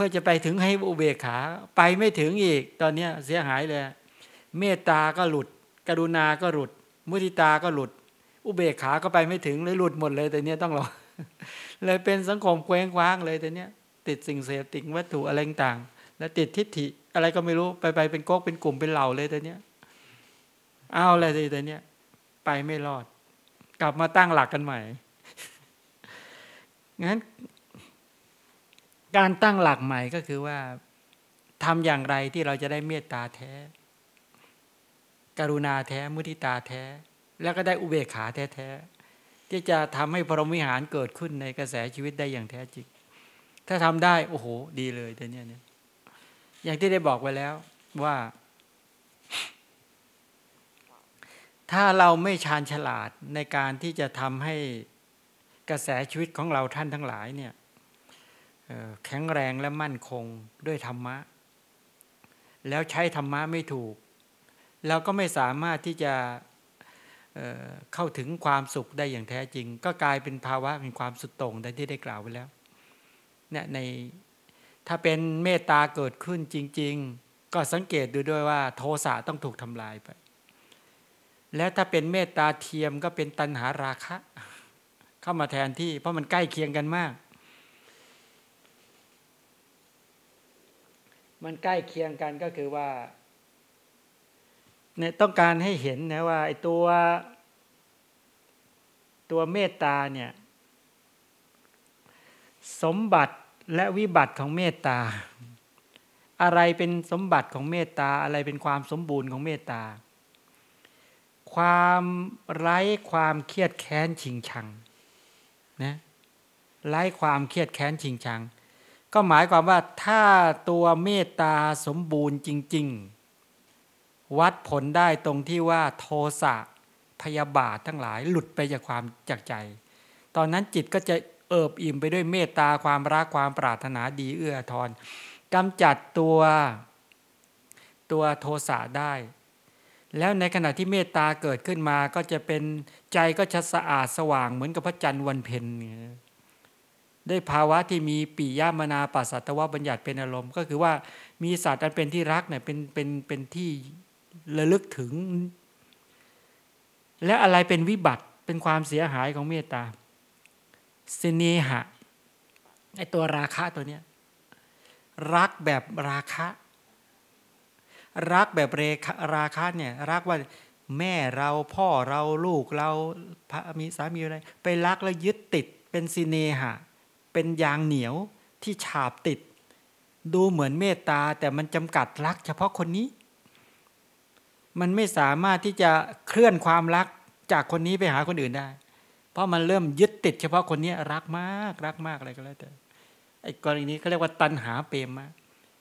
พื่อจะไปถึงให้อุเบกขา ไปไม่ถึงอีก ตอนนี้เสียหายเลย เมตตาก็หลุด กรุณาก็หลุด มุทิตาก็หลุด อุเบกขาก็ไปไม่ถึงเลยหลุดหมดเลยแต่เนี้ยต้องรอเลยเป็นสังคมเคว้งคว้างเลยแต่เนี้ยติดสิ่งเสพติดวัตถุอะไรต่างแล้วติดทิฏฐิอะไรก็ไม่รู้ไปไปเป็นก๊กเป็นกลุ่มเป็นเหล่าเลยแต่เนี้ยเอาอะไรแต่เนี้ยไปไม่รอด กลับมาตั้งหลักกันใหม่งั้น การตั้งหลักใหม่ก็คือว่าทำอย่างไรที่เราจะได้เมตตาแท้ กรุณาแท้ มุทิตาแท้ แล้วก็ได้อุเบกขาแท้ๆที่จะทำให้พรหมวิหารเกิดขึ้นในกระแสชีวิตได้อย่างแท้จริง ถ้าทำได้ โอ้โห ดีเลยแต่เนี้ยเนี่ยอย่างที่ได้บอกไว้แล้วว่า ถ้าเราไม่ชาญฉลาดในการที่จะทำให้กระแสชีวิตของเราท่านทั้งหลายเนี่ย แข็งแรงและมั่นคงด้วยธรรมะ แล้วใช้ธรรมะไม่ถูก เราก็ไม่สามารถที่จะเข้าถึงความสุขได้อย่างแท้จริง ก็กลายเป็นภาวะเป็นความสุดโต่งได้ที่ได้กล่าวไว้แล้วเนี่ยในถ้าเป็นเมตตาเกิดขึ้นจริง ๆ ก็สังเกตดูด้วยว่าโทสะต้องถูกทำลายไป และถ้าเป็นเมตตาเทียมก็เป็นตัณหาราคะ เข้ามาแทนที่เพราะมันใกล้เคียงกันมาก มันใกล้เคียงกันก็คือว่าเนี่ยต้องการให้เห็นนะว่าไอ้ตัวตัวเมตตาเนี่ยสมบัติและวิบัติของเมตตา อะไรเป็นสมบัติของเมตตาอะไรเป็นความสมบูรณ์ของเมตตา ความไร้ความเครียดแค้นชิงชังนะไร้ความเครียดแค้นชิงชัง ก็หมายความว่าถ้าตัวเมตตาสมบูรณ์จริง ๆ วัดผลได้ตรงที่ว่าโทสะพยาบาททั้งหลายหลุดไปจากความจากใจ ตอนนั้นจิตก็จะเอิบอิ่มไปด้วยเมตตาความรักความปรารถนาดีเอื้อทอนกำจัดตัวตัวโทสะได้ แล้วในขณะที่เมตตาเกิดขึ้นมาก็จะเป็นใจก็จะสะอาดสว่างเหมือนกับพระจันทร์วันเพ็ญ ด้ภาวะที่มีปียามนาปัสสัตวบัญญัติเป็นอารมณ์ ก็คือว่ามีสัตว์อันเป็นที่รักเนี่ยเป็นเป็นเป็นที่ระลึกถึง และอะไรเป็นวิบัติเป็นความเสียหายของเมตตาสิเนหะไอตัวราคะตัวเนี้ยรักแบบราคะ รักแบบเรราคะเนี่ยรักว่าแม่เราพ่อเราลูกเราพระมีสามีอะไร ไปรักแล้วยึดติดเป็นสิเนหะ เป็นยางเหนียวที่ฉาบติด ดูเหมือนเมตตาแต่มันจำกัดรักเฉพาะคนนี้ มันไม่สามารถที่จะเคลื่อนความรักจากคนนี้ไปหาคนอื่นได้ เพราะมันเริ่มยึดติดเฉพาะคนนี้รักมากรักมากอะไรก็แล้วแต่ไอ้กรณีนี้เขาเรียกว่าตันหาเปรมมา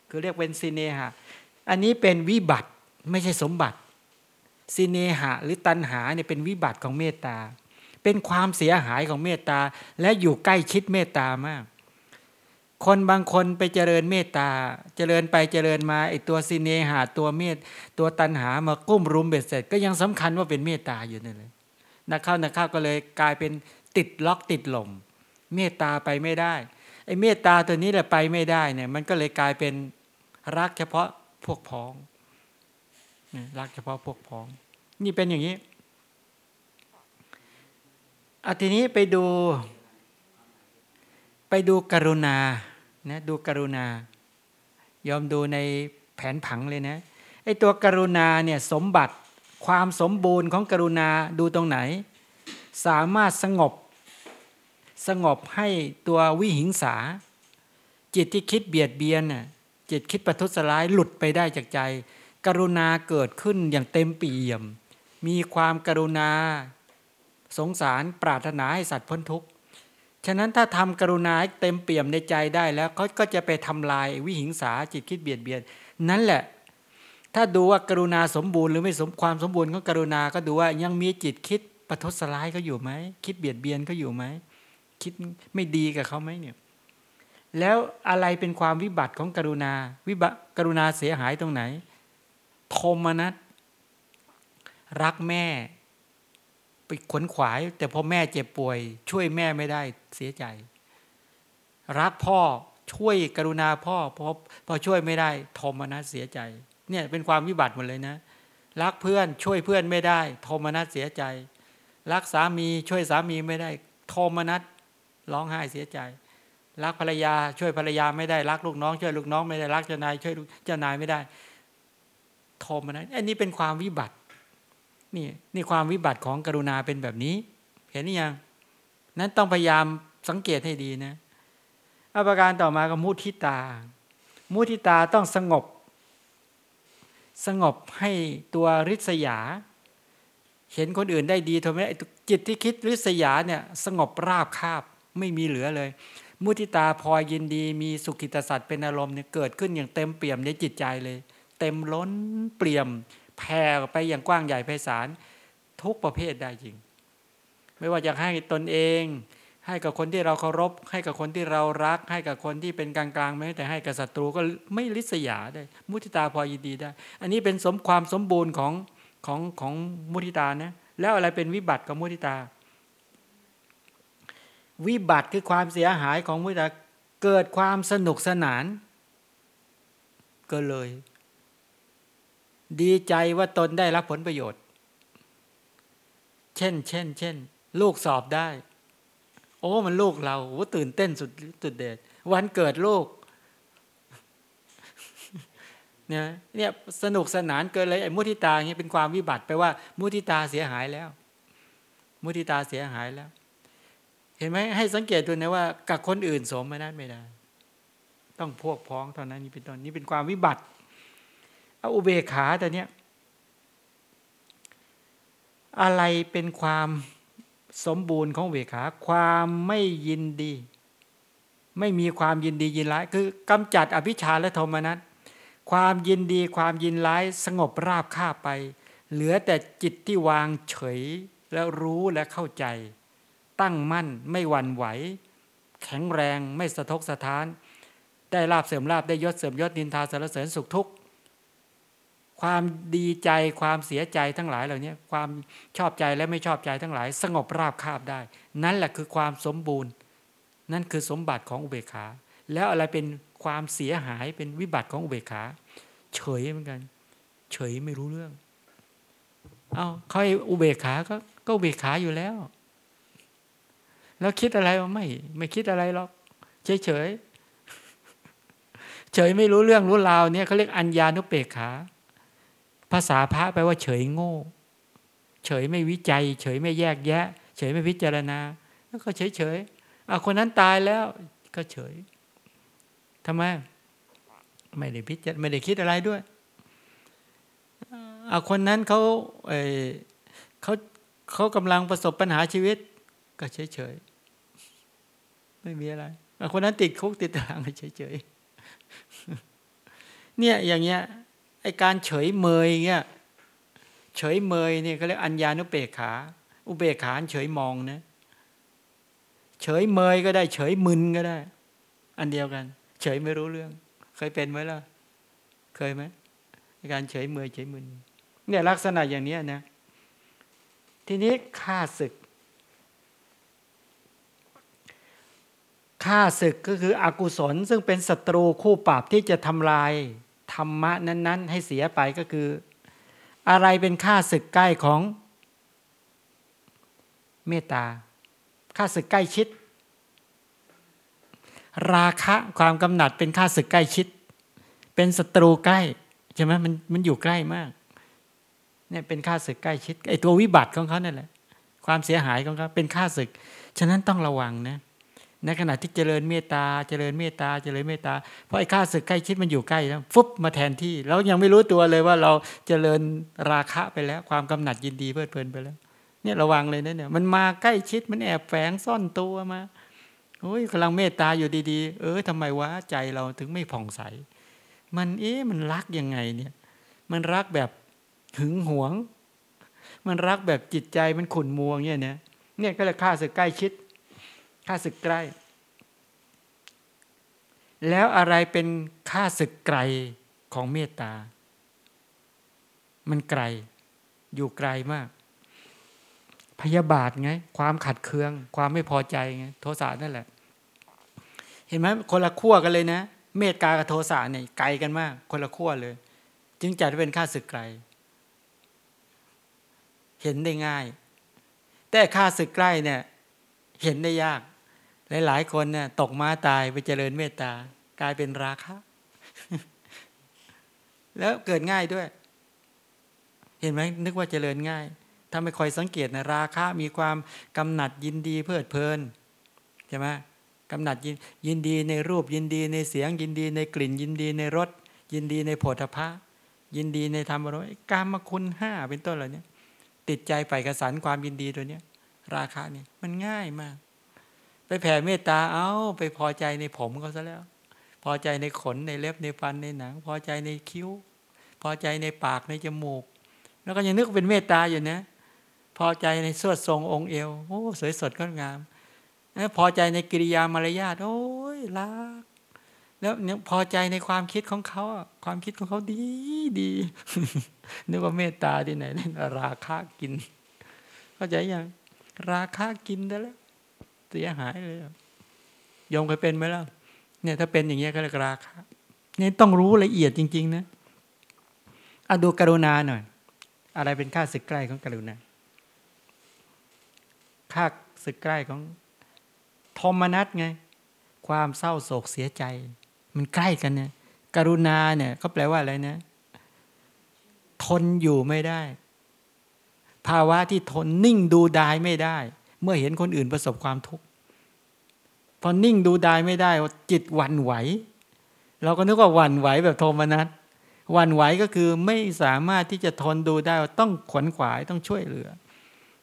คือเรียกเป็นซีเนหะอันนี้เป็นวิบัติไม่ใช่สมบัติซีเนหะหรือตันหาเนี่ยเป็นวิบัติของเมตตา เป็นความเสียหายของเมตตา และอยู่ใกล้ชิดเมตตามาก คนบางคนไปเจริญเมตตา เจริญไปเจริญมาไอตัวซีเนหะตัวเมตตัวตันหามากุ้มรุมเบ็ดเสร็จ ก็ยังสำคัญว่าเป็นเมตตาอยู่นั่นเลยนักเข้านักเข้าก็เลยกลายเป็นติดล็อกติดหล่มเมตตาไปไม่ได้ไอ้เมตตาตัวนี้แหละไปไม่ได้เนี่ยมันก็เลยกลายเป็นรักเฉพาะพวกพ้องรักเฉพาะพวกพ้อง นี่เป็นอย่างนี้ อาทีนี้ไปดู ไปดูกรุณานะดูกรุณายอมดูในแผนผังเลยนะไอตัวกรุณาเนี่ยสมบัติความสมบูรณ์ของกรุณาดูตรงไหน สามารถสงบสงบให้ตัววิหิงสา จิตที่คิดเบียดเบียนน่ะจิตคิดประทุษร้ายหลุดไปได้จากใจ กรุณาเกิดขึ้นอย่างเต็มปี่ยม มีความกรุณา สงสารปรารถนาให้สัตว์พ้นทุกข์ ฉะนั้นถ้าทำกรุณาเต็มเปี่ยมในใจได้แล้วเขาก็จะไปทำลายวิหิงสาจิตคิดเบียดเบียน นั่นแหละ ถ้าดูว่ากรุณาสมบูรณ์หรือไม่สมความสมบูรณ์ของกรุณาก็ดูว่ายังมีจิตคิดประทุษร้ายเขาอยู่ไหมคิดเบียดเบียนเขาอยู่ไหมคิดไม่ดีกับเขาไหมเนี่ยแล้วอะไรเป็นความวิบัติของกรุณา วิบัติกรุณาเสียหายตรงไหนโทมนัสรักแม่ ไปขวนขวาย แต่พอแม่เจ็บป่วย ช่วยแม่ไม่ได้เสียใจ รักพ่อช่วยกรุณาพ่อพอพอช่วยไม่ได้ทมนัสเสียใจ เนี่ยเป็นความวิบัติหมดเลยนะ รักเพื่อนช่วยเพื่อนไม่ได้ทมนัสเสียใจ รักสามีช่วยสามีไม่ได้โทมนัสร้องไห้เสียใจ รักภรรยาช่วยภรรยาไม่ได้รักลูกน้อง ช่วยลูกน้องไม่ได้รักเจ้านายช่วยเจ้านายไม่ได้โทมนัสอันนี้เป็นความวิบัติ นี่นี่ความวิบัติของกรุณาเป็นแบบนี้ เห็นหรือยัง นั้นต้องพยายามสังเกตให้ดีนะอาการต่อมาก็มุทิตา มุทิตาต้องสงบ สงบให้ตัวริษยา เห็นคนอื่นได้ดีทำไมจิตที่คิดริษยาเนี่ยสงบราบคาบไม่มีเหลือเลย มุทิตาพอยินดี มีสุขิตสัตว์เป็นอารมณ์เนี่ยเกิดขึ้นอย่างเต็มเปี่ยมในจิตใจเลย เต็มล้นเปี่ยม แผ่ไปอย่างกว้างใหญ่ไพศาลทุกประเภทได้จริง ไม่ว่าจะให้ตนเองให้กับคนที่เราเคารพ ให้กับคนที่เรารัก ให้กับคนที่เป็นกลางๆแม้แต่ให้กับศัตรูก็ไม่ริษยาได้ มุทิตาพอยินดีได้ อันนี้เป็นสมความสมบูรณ์ของของของมุทิตานะแล้วอะไรเป็นวิบัติของมุทิตา วิบัติคือความเสียหายของมุทิตาเกิดความสนุกสนานก็เลย ดีใจว่าตนได้รับผลประโยชน์ เช่น เช่น เช่น ลูกสอบได้ โอ้ มันลูกเราโอ้ตื่นเต้นสุดสุดเด็ดวันเกิดลูกเนี่ยเนี่ยสนุกสนานเกินเลยไอ้มุทิตาเนี่ยเป็นความวิบัติไปว่า มุทิตาเสียหายแล้ว มุทิตาเสียหายแล้ว เห็นไหมให้สังเกตดูนะว่ากับคนอื่นสมมานั้นไม่ได้ ต้องพวกพ้องเท่านั้นนี่เป็นต้นนี่เป็นความวิบัติ เอาอุเบกขาแต่เนี้ยอะไรเป็นความสมบูรณ์ของเวขา ความไม่ยินดี ไม่มีความยินดียินร้าย คือกำจัดอภิชาและโทมนัสความยินดีความยินร้ายสงบราบคาบไป เหลือแต่จิตที่วางเฉยแล้วรู้และเข้าใจ ตั้งมั่นไม่หวั่นไหว แข็งแรงไม่สะทกสะท้าน ได้ลาบเสริมลาบได้ยศเสริมยศนินทาสารเสริญสุขทุกข์ ความดีใจความเสียใจทั้งหลายเหล่านี้ความชอบใจและไม่ชอบใจทั้งหลาย สงบราบคาบได้ นั่นแหละคือความสมบูรณ์ นั่นคือสมบัติของอุเบกขา แล้วอะไรเป็นความเสียหายเป็นวิบัติของอุเบกขา เฉยเหมือนกัน เฉยไม่รู้เรื่อง เอาเขาอุเบกขาก็ก็อุเบกขาอยู่แล้ว แล้วคิดอะไรไม่ ไม่คิดอะไรหรอกเฉยเฉยเฉยไม่รู้เรื่องรู้ราวเนี่ยเขาเรียกอัญญานุเปกขา ภาษาพระแปลว่าเฉยโง่ เฉยไม่วิจัย เฉยไม่แยกแยะ เฉยไม่พิจารณาแล้วก็เฉยเฉยเอาคนนั้นตายแล้ว ก็เฉยทำไมไม่ได้พิจารไม่ได้คิดอะไรด้วยเอาคนนั้นเขาเเขาเขากำลังประสบปัญหาชีวิต ก็เฉยเฉยไม่มีอะไรเอาคนนั้นติดคุกติดตารางเฉยเฉยเนี่ยอย่างเงี้ย ไอการเฉยเมยเงี้ยเฉยเมยเนี่ยเขาเรียกอัญญานุเบกขา อุเบกขาเฉยมองนะเฉยเมยก็ได้ เฉยมึนก็ได้ อันเดียวกัน เฉยไม่รู้เรื่อง เคยเป็นไหมล่ะ เคยไหมการเฉยเมยเฉยมึนเนี่ยลักษณะอย่างนี้นะ ทีนี้ฆ่าศึกฆ่าศึกก็คืออกุศลซึ่งเป็นศัตรูคู่ปราบที่จะทำลาย ธรรมะนั้น ๆ ให้เสียไปก็คือ อะไรเป็นค่าศึกใกล้ของเมตตาค่าศึกใกล้ชิด ราคะความกำหนัดเป็นค่าศึกใกล้ชิด เป็นศัตรูใกล้ใช่ไหมมันมันอยู่ใกล้มากเนี่ยเป็นค่าศึกใกล้ชิดไอตัววิบัติของเขาเนั่นแหละความเสียหายของเขาเป็นค่าศึก ฉะนั้นต้องระวังนะ ในขณะที่เจริญเมตตาเจริญเมตตาเจริญเมตตาเพราะไอ้ข้าศึกใกล้ชิดมันอยู่ใกล้แล้วฟุบมาแทนที่แล้วยังไม่รู้ตัวเลยว่าเราเจริญราคะไปแล้ว ความกำหนัดยินดีเพลิดเพลินไปแล้ว เนี่ยระวังเลยนะเนี่ยมันมาใกล้ชิดมันแอบแฝงซ่อนตัวมาโอ้ยกำลังเมตตาอยู่ดีๆ เออทำไมวะใจเราถึงไม่ผ่องใส มันเอ๊ะมันรักยังไงเนี่ย มันรักแบบหึงหวง มันรักแบบจิตใจมันขุ่นมัวเนี่ยเนี่ยเนี่ยก็เลยฆ่าศึกใกล้ชิด ฆ่าศึกใกล้ แล้วอะไรเป็นค่าศึกไกลของเมตตา มันไกล อยู่ไกลมาก พยาบาทไง ความขัดเคือง ความไม่พอใจไง โทสะนั่นแหละ เห็นไหมคนละขั้วกันเลยนะ เมตตากับโทสะเนี่ยไกลกันมาก คนละขั้วเลย จึงจัดเป็นค่าศึกไกล เห็นได้ง่าย แต่ค่าศึกใกล้เนี่ย เห็นได้ยาก หลายๆคนเนี่ยตกมาตายไปเจริญเมตตากลายเป็นราคะแล้วเกิดง่ายด้วย เห็นไหมนึกว่าเจริญง่าย ถ้าไม่คอยสังเกตนะราคะมีความกำหนัดยินดีเพลิดเพลินใช่ไหมกำหนัดยินยินดีในรูปยินดีในเสียงยินดีในกลิ่น ยินดีในรสยินดีในโผฏฐะยินดีในธรรมารมณ์การมคุณห้าเป็นต้นเหล่านี้ติดใจไปกระสันความยินดีตัวเนี้ย ราคะเนี่ยมันง่ายมาก ไปแผ่เมตตาเอาไปพอใจในผมเขาซะแล้ว พอใจในขนในเล็บในฟันในหนัง พอใจในคิ้ว พอใจในปากในจมูก แล้วก็ยังนึกเป็นเมตตาอยู่นะ พอใจในสวดทรงองค์เอวโอ้สวยสดงดงามพอใจในกิริยามารยาทโอ้ยรักแล้วเนี่ยพอใจในความคิดของเขาความคิดของเขาดีดีนึกว่าเมตตาที่ไหนราคากิน เข้าใจยังราคากินได้แล้ว เสียหายเลยยอมเคยเป็นไหมล่ะเนี่ยถ้าเป็นอย่างเงี้ยก็เรียกราคาเนี่ยต้องรู้ละเอียดจริง ๆ นะอะดูกรุณาหน่อย อะไรเป็นค่าศึกใกล้ของกรุณาค่าศึกใกล้ของโทมนัสไง ความเศร้าโศกเสียใจ มันใกล้กันเนี่ย กรุณาเนี่ยเขาแปลว่าอะไรนะ ทนอยู่ไม่ได้ ภาวะที่ทนนิ่งดูดายไม่ได้ เมื่อเห็นคนอื่นประสบความทุกข์พอนิ่งดูดายไม่ได้จิตหวั่นไหว เราก็นึกว่าหวั่นไหวแบบโทมนัสหวั่นไหวก็คือไม่สามารถที่จะทนดูได้ต้องขวนขวายต้องช่วยเหลือ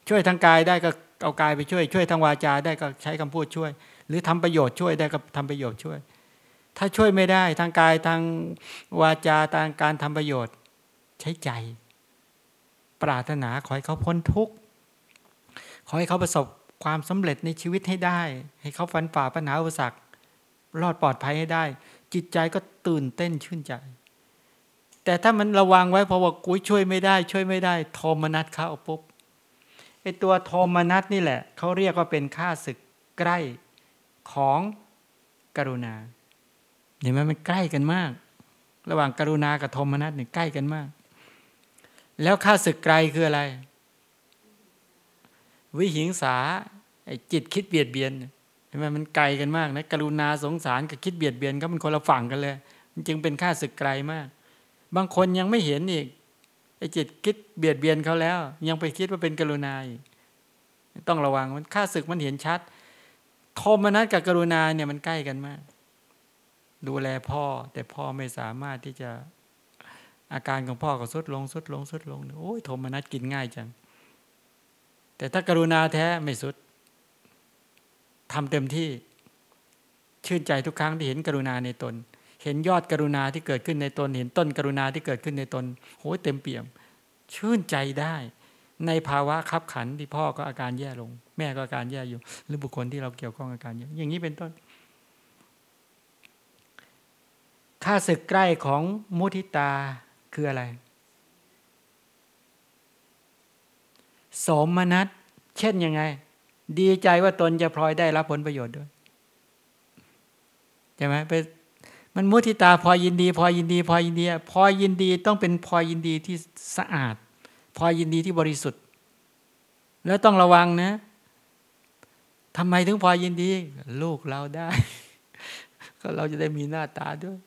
ช่วยทางกายได้ก็เอากายไปช่วย ช่วยทางวาจาได้ก็ใช้คำพูดช่วย หรือทำประโยชน์ช่วยได้ก็ทำประโยชน์ช่วย ถ้าช่วยไม่ได้ทางกายทางวาจาทางการทำประโยชน์ ใช้ใจ ปรารถนาขอให้เขาพ้นทุกข์ ขอให้เขาประสบความสำเร็จในชีวิตให้ได้ ให้เขาฟันฝ่าปัญหาอุปสรรครอดปลอดภัยให้ได้ จิตใจก็ตื่นเต้นชื่นใจ แต่ถ้ามันระวังไว้เพราะว่ากุ้ยช่วยไม่ได้ ช่วยไม่ได้ โทมนัสเข้าปุ๊บไอตัวโทมนัสนี่แหละเขาเรียกว่าเป็นค่าศึกใกล้ของกรุณาเห็นไหมมันใกล้กันมาก ระหว่างกรุณากับโทมนัสเนี่ยใกล้กันมาก แล้วค่าศึกไกลคืออะไร วิหิงสาไอจิตคิดเบียดเบียนเห็นไหมมันไกลกันมากนะกรุณาสงสารกับคิดเบียดเบียนก็มันคนละฝั่งกันเลย มันจึงเป็นค่าศึกไกลมาก บางคนยังไม่เห็นอีกไอ้จิตคิดเบียดเบียนเขาแล้ว ยังไปคิดว่าเป็นกรุณาต้องระวังมันค่าศึกมันเห็นชัดโทมนัสกับกรุณาเนี่ยมันใกล้กันมาก ดูแลพ่อ แต่พ่อไม่สามารถที่จะอาการของพ่อก็สุดลงสุดลงสุดลงโอ้ยโทมนัสกินง่ายจัง แต่ถ้ากรุณาแท้ไม่สุดทำเต็มที่ชื่นใจทุกครั้งที่เห็นกรุณาในตน เห็นยอดกรุณาที่เกิดขึ้นในตน เห็นต้นกรุณาที่เกิดขึ้นในตนโหเต็มเปี่ยม ชื่นใจได้ ในภาวะขับขันที่พ่อก็อาการแย่ลง แม่ก็อาการแย่อยู่ หรือบุคคลที่เราเกี่ยวข้องอาการเยอะอย่างนี้เป็นต้นค่าศึกใกล้ของมุทิตาคืออะไร สมนัตเช่นยังไง ดีใจว่าตนจะพลอยได้รับผลประโยชน์ด้วยใช่ไหมไปมันมุทิตาพอยินดี พอยินดี พอยินดี พอยินดีต้องเป็นพอยินดีที่สะอาด พอยินดีที่บริสุทธิ์ แล้วต้องระวังนะทำไมถึงพอยินดี ลูกเราได้ ก็เราจะได้มีหน้าตาด้วย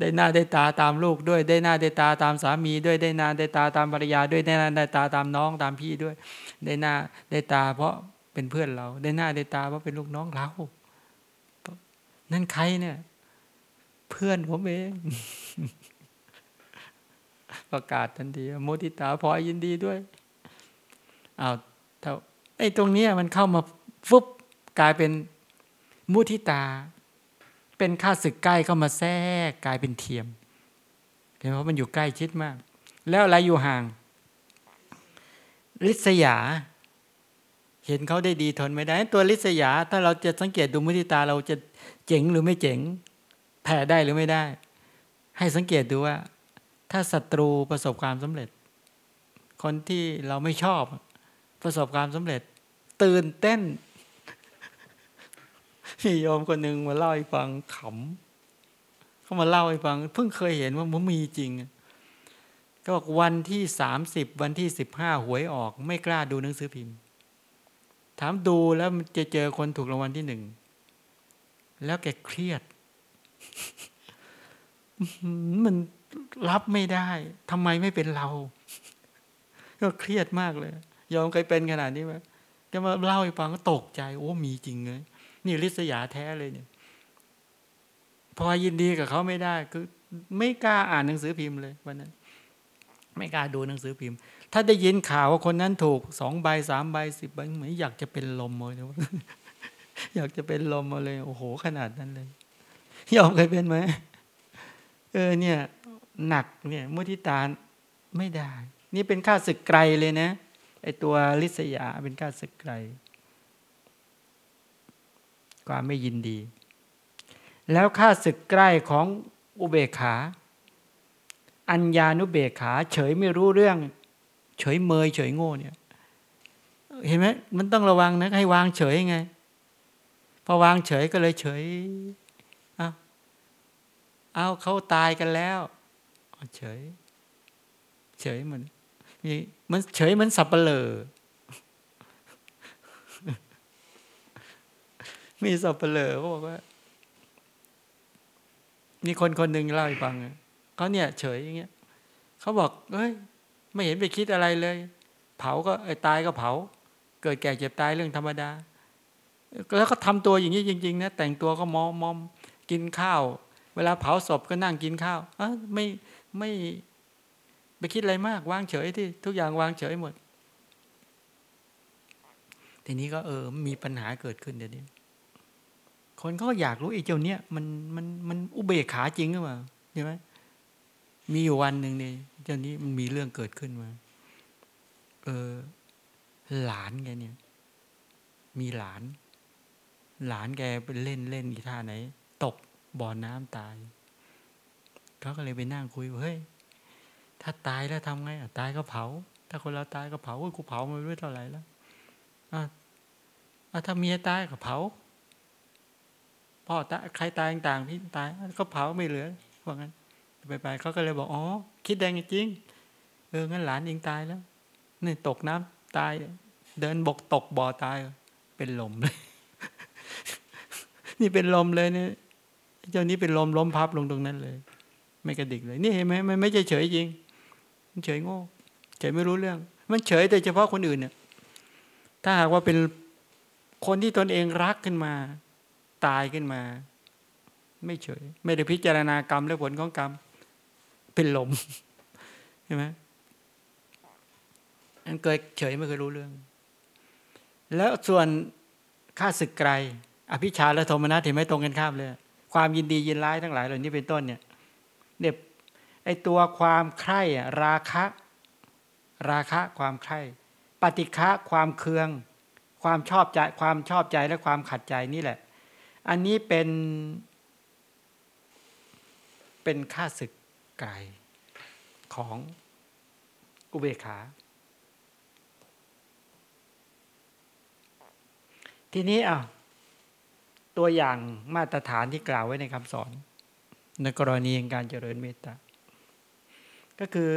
ได้หน้าได้ตาตามลูกด้วย ได้หน้าได้ตาตามสามีด้วยได้หน้าได้ตาตามภรรยาด้วยได้หน้าได้ตาตามน้องตามพี่ด้วย ได้หน้าได้ตาเพราะเป็นเพื่อนเรา ได้หน้าได้ตาเพราะเป็นลูกน้องเรา นั่นใครเนี่ย เพื่อนผมเอง ประกาศทันทีโมทิตาพอยินดีด้วยอ้าวถ้าไอ้ตรงนี้มันเข้ามาฟุบกลายเป็นมุทิตา เป็นค่าศึกใกล้เข้ามาแทรกกลายเป็นเทียมเห็นเพราะมันอยู่ใกล้ชิดมาก แล้วอะไรอยู่ห่างลิษยา เห็นเขาได้ดีทนไม่ได้ ตัวลิษยา ถ้าเราจะสังเกตดูมุทิตาเราจะเจ๋งหรือไม่เจ๋ง แผ่ได้หรือไม่ได้ ให้สังเกตดูว่า ถ้าศัตรูประสบความสำเร็จ คนที่เราไม่ชอบ ประสบความสำเร็จ ตื่นเต้น มีโยมคนหนึ่งมาเล่าให้ฟังขำเขามาเล่าให้ฟัง เพิ่งเคยเห็นว่ามันมีจริง ก็บอกวันที่สามสิบวันที่สิบห้าหวยออก ไม่กล้าดูหนังสือพิมพ์ ถามดูแล้วจะเจอคนถูกรางวัลที่หนึ่ง แล้วแกเครียด มันรับไม่ได้ทำไมไม่เป็นเรา ก็เครียดมากเลย ยอมเคยเป็นขนาดนี้ไหมก็มาเล่าให้ฟังก็ตกใจ โอ้มีจริงเลย นี่ริษยาแท้เลยเนี่ย พอยินดีกับเขาไม่ได้ คือไม่กล้าอ่านหนังสือพิมพ์เลยวันนั้น ไม่กล้าดูหนังสือพิมพ์ ถ้าได้ยินข่าวว่าคนนั้นถูกสองใบสามใบสิบใบเหมือนอยากจะเป็นลมเลยอยากจะเป็นลมมาเลย โอ้โห ขนาดนั้นเลยยอมเคยเป็นไหมเออเนี่ย หนักเนี่ยมุทิตาไม่ได้ นี่เป็นค่าศึกไกลเลยนะไอตัวลิษยาเป็นค่าศึกไกล ความไม่ยินดี แล้วค่าศึกใกล้ของอุเบกขา อัญญานุเบกขา เฉยไม่รู้เรื่อง เฉยเมย เฉยโง่เนี่ย เห็นไหมมันต้องระวังนะให้วางเฉยไงพอวางเฉยก็เลยเฉยเอาเอาเขาตายกันแล้วเฉย เฉยมันมีมันเฉยมันสับเปลอ มีสับเปลอเขาบอกว่า มีคนคนหนึ่งเล่าให้ฟังเขาเนี่ย เฉยอย่างเงี้ยเขาบอกเฮ้ย ไม่เห็นไปคิดอะไรเลย เผาก็ไอ้ตายก็เผา เกิดแก่เจ็บตายเรื่องธรรมดา แล้วก็ทำตัวอย่างนี้จริงๆนะแต่งตัวก็มอมมอมกินข้าว เวลาเผาศพก็นั่งกินข้าวอะไม่ไม่ไปคิดอะไรมากวางเฉยที่ทุกอย่างวางเฉยหมดทีนี้ก็เออมีปัญหาเกิดขึ้นเดี๋ยวนี้ คนเขาก็อยากรู้ไอ้เจ้าเนี้ยมันมันมันอุเบกขาจริงหรือเปล่าใช่ไหมมีอยู่วันหนึ่งเนี่ยเจ้านี้มันมีเรื่องเกิดขึ้นมา เออ หลานแกเนี่ย มีหลาน หลานแกไปเล่นเล่นกีท่าไหน ตกบ่อน้ำตายเขาก็เลยไปนั่งคุยว่าเฮ้ยถ้าตายแล้วทำไงอะตายก็เผา ถ้าคนเราตายก็เผากูเผามาไม่เท่าไหร่แล้วอะถ้าเมียตายก็เผา พ่อตายใครตายต่างพี่ตายก็เผาไม่เหลือว่างั้นไปไปเขาก็เลยบอกอ๋อคิดแดงจริงเอองั้นหลานเองตายแล้วนี่ตกน้ำตาย เดินบกตกบ่อตาย เป็นลมเลย นี่เป็นลมเลยเนี่ยเจ้านี้เป็นลมล้มพับลงตรงนั้นเลย ไม่กระดิกเลย นี่เห็นไหมมันไม่ใช่เฉยจริง มันเฉยโง่เฉยไม่รู้เรื่อง มันเฉยแต่เฉพาะคนอื่นเนี่ย ถ้าหากว่าเป็นคนที่ตนเองรักขึ้นมา ตายขึ้นมา ไม่เฉย ไม่ได้พิจารณากรรมและผลของกรรม เป็นลมใช่ไหมอันเกิดเฉยไม่เคยรู้เรื่อง แล้วส่วนค่าศึกไกล อภิชาและโทมนัสเห็นไหมตรงกันข้ามเลย ความยินดียินร้ายทั้งหลายเหล่านี้เป็นต้นเนี่ยเนี่ยไอตัวความใคร่ราคะ ราคะความใคร่ ปฏิฆะความเคือง ความชอบใจความชอบใจและความขัดใจนี่แหละ อันนี้เป็นเป็นค่าศึกไกลของอุเบกขา ทีนี้อะตัวอย่างมาตรฐานที่กล่าวไว้ในคำสอน ในกรณีการเจริญเมตตา ก็คือ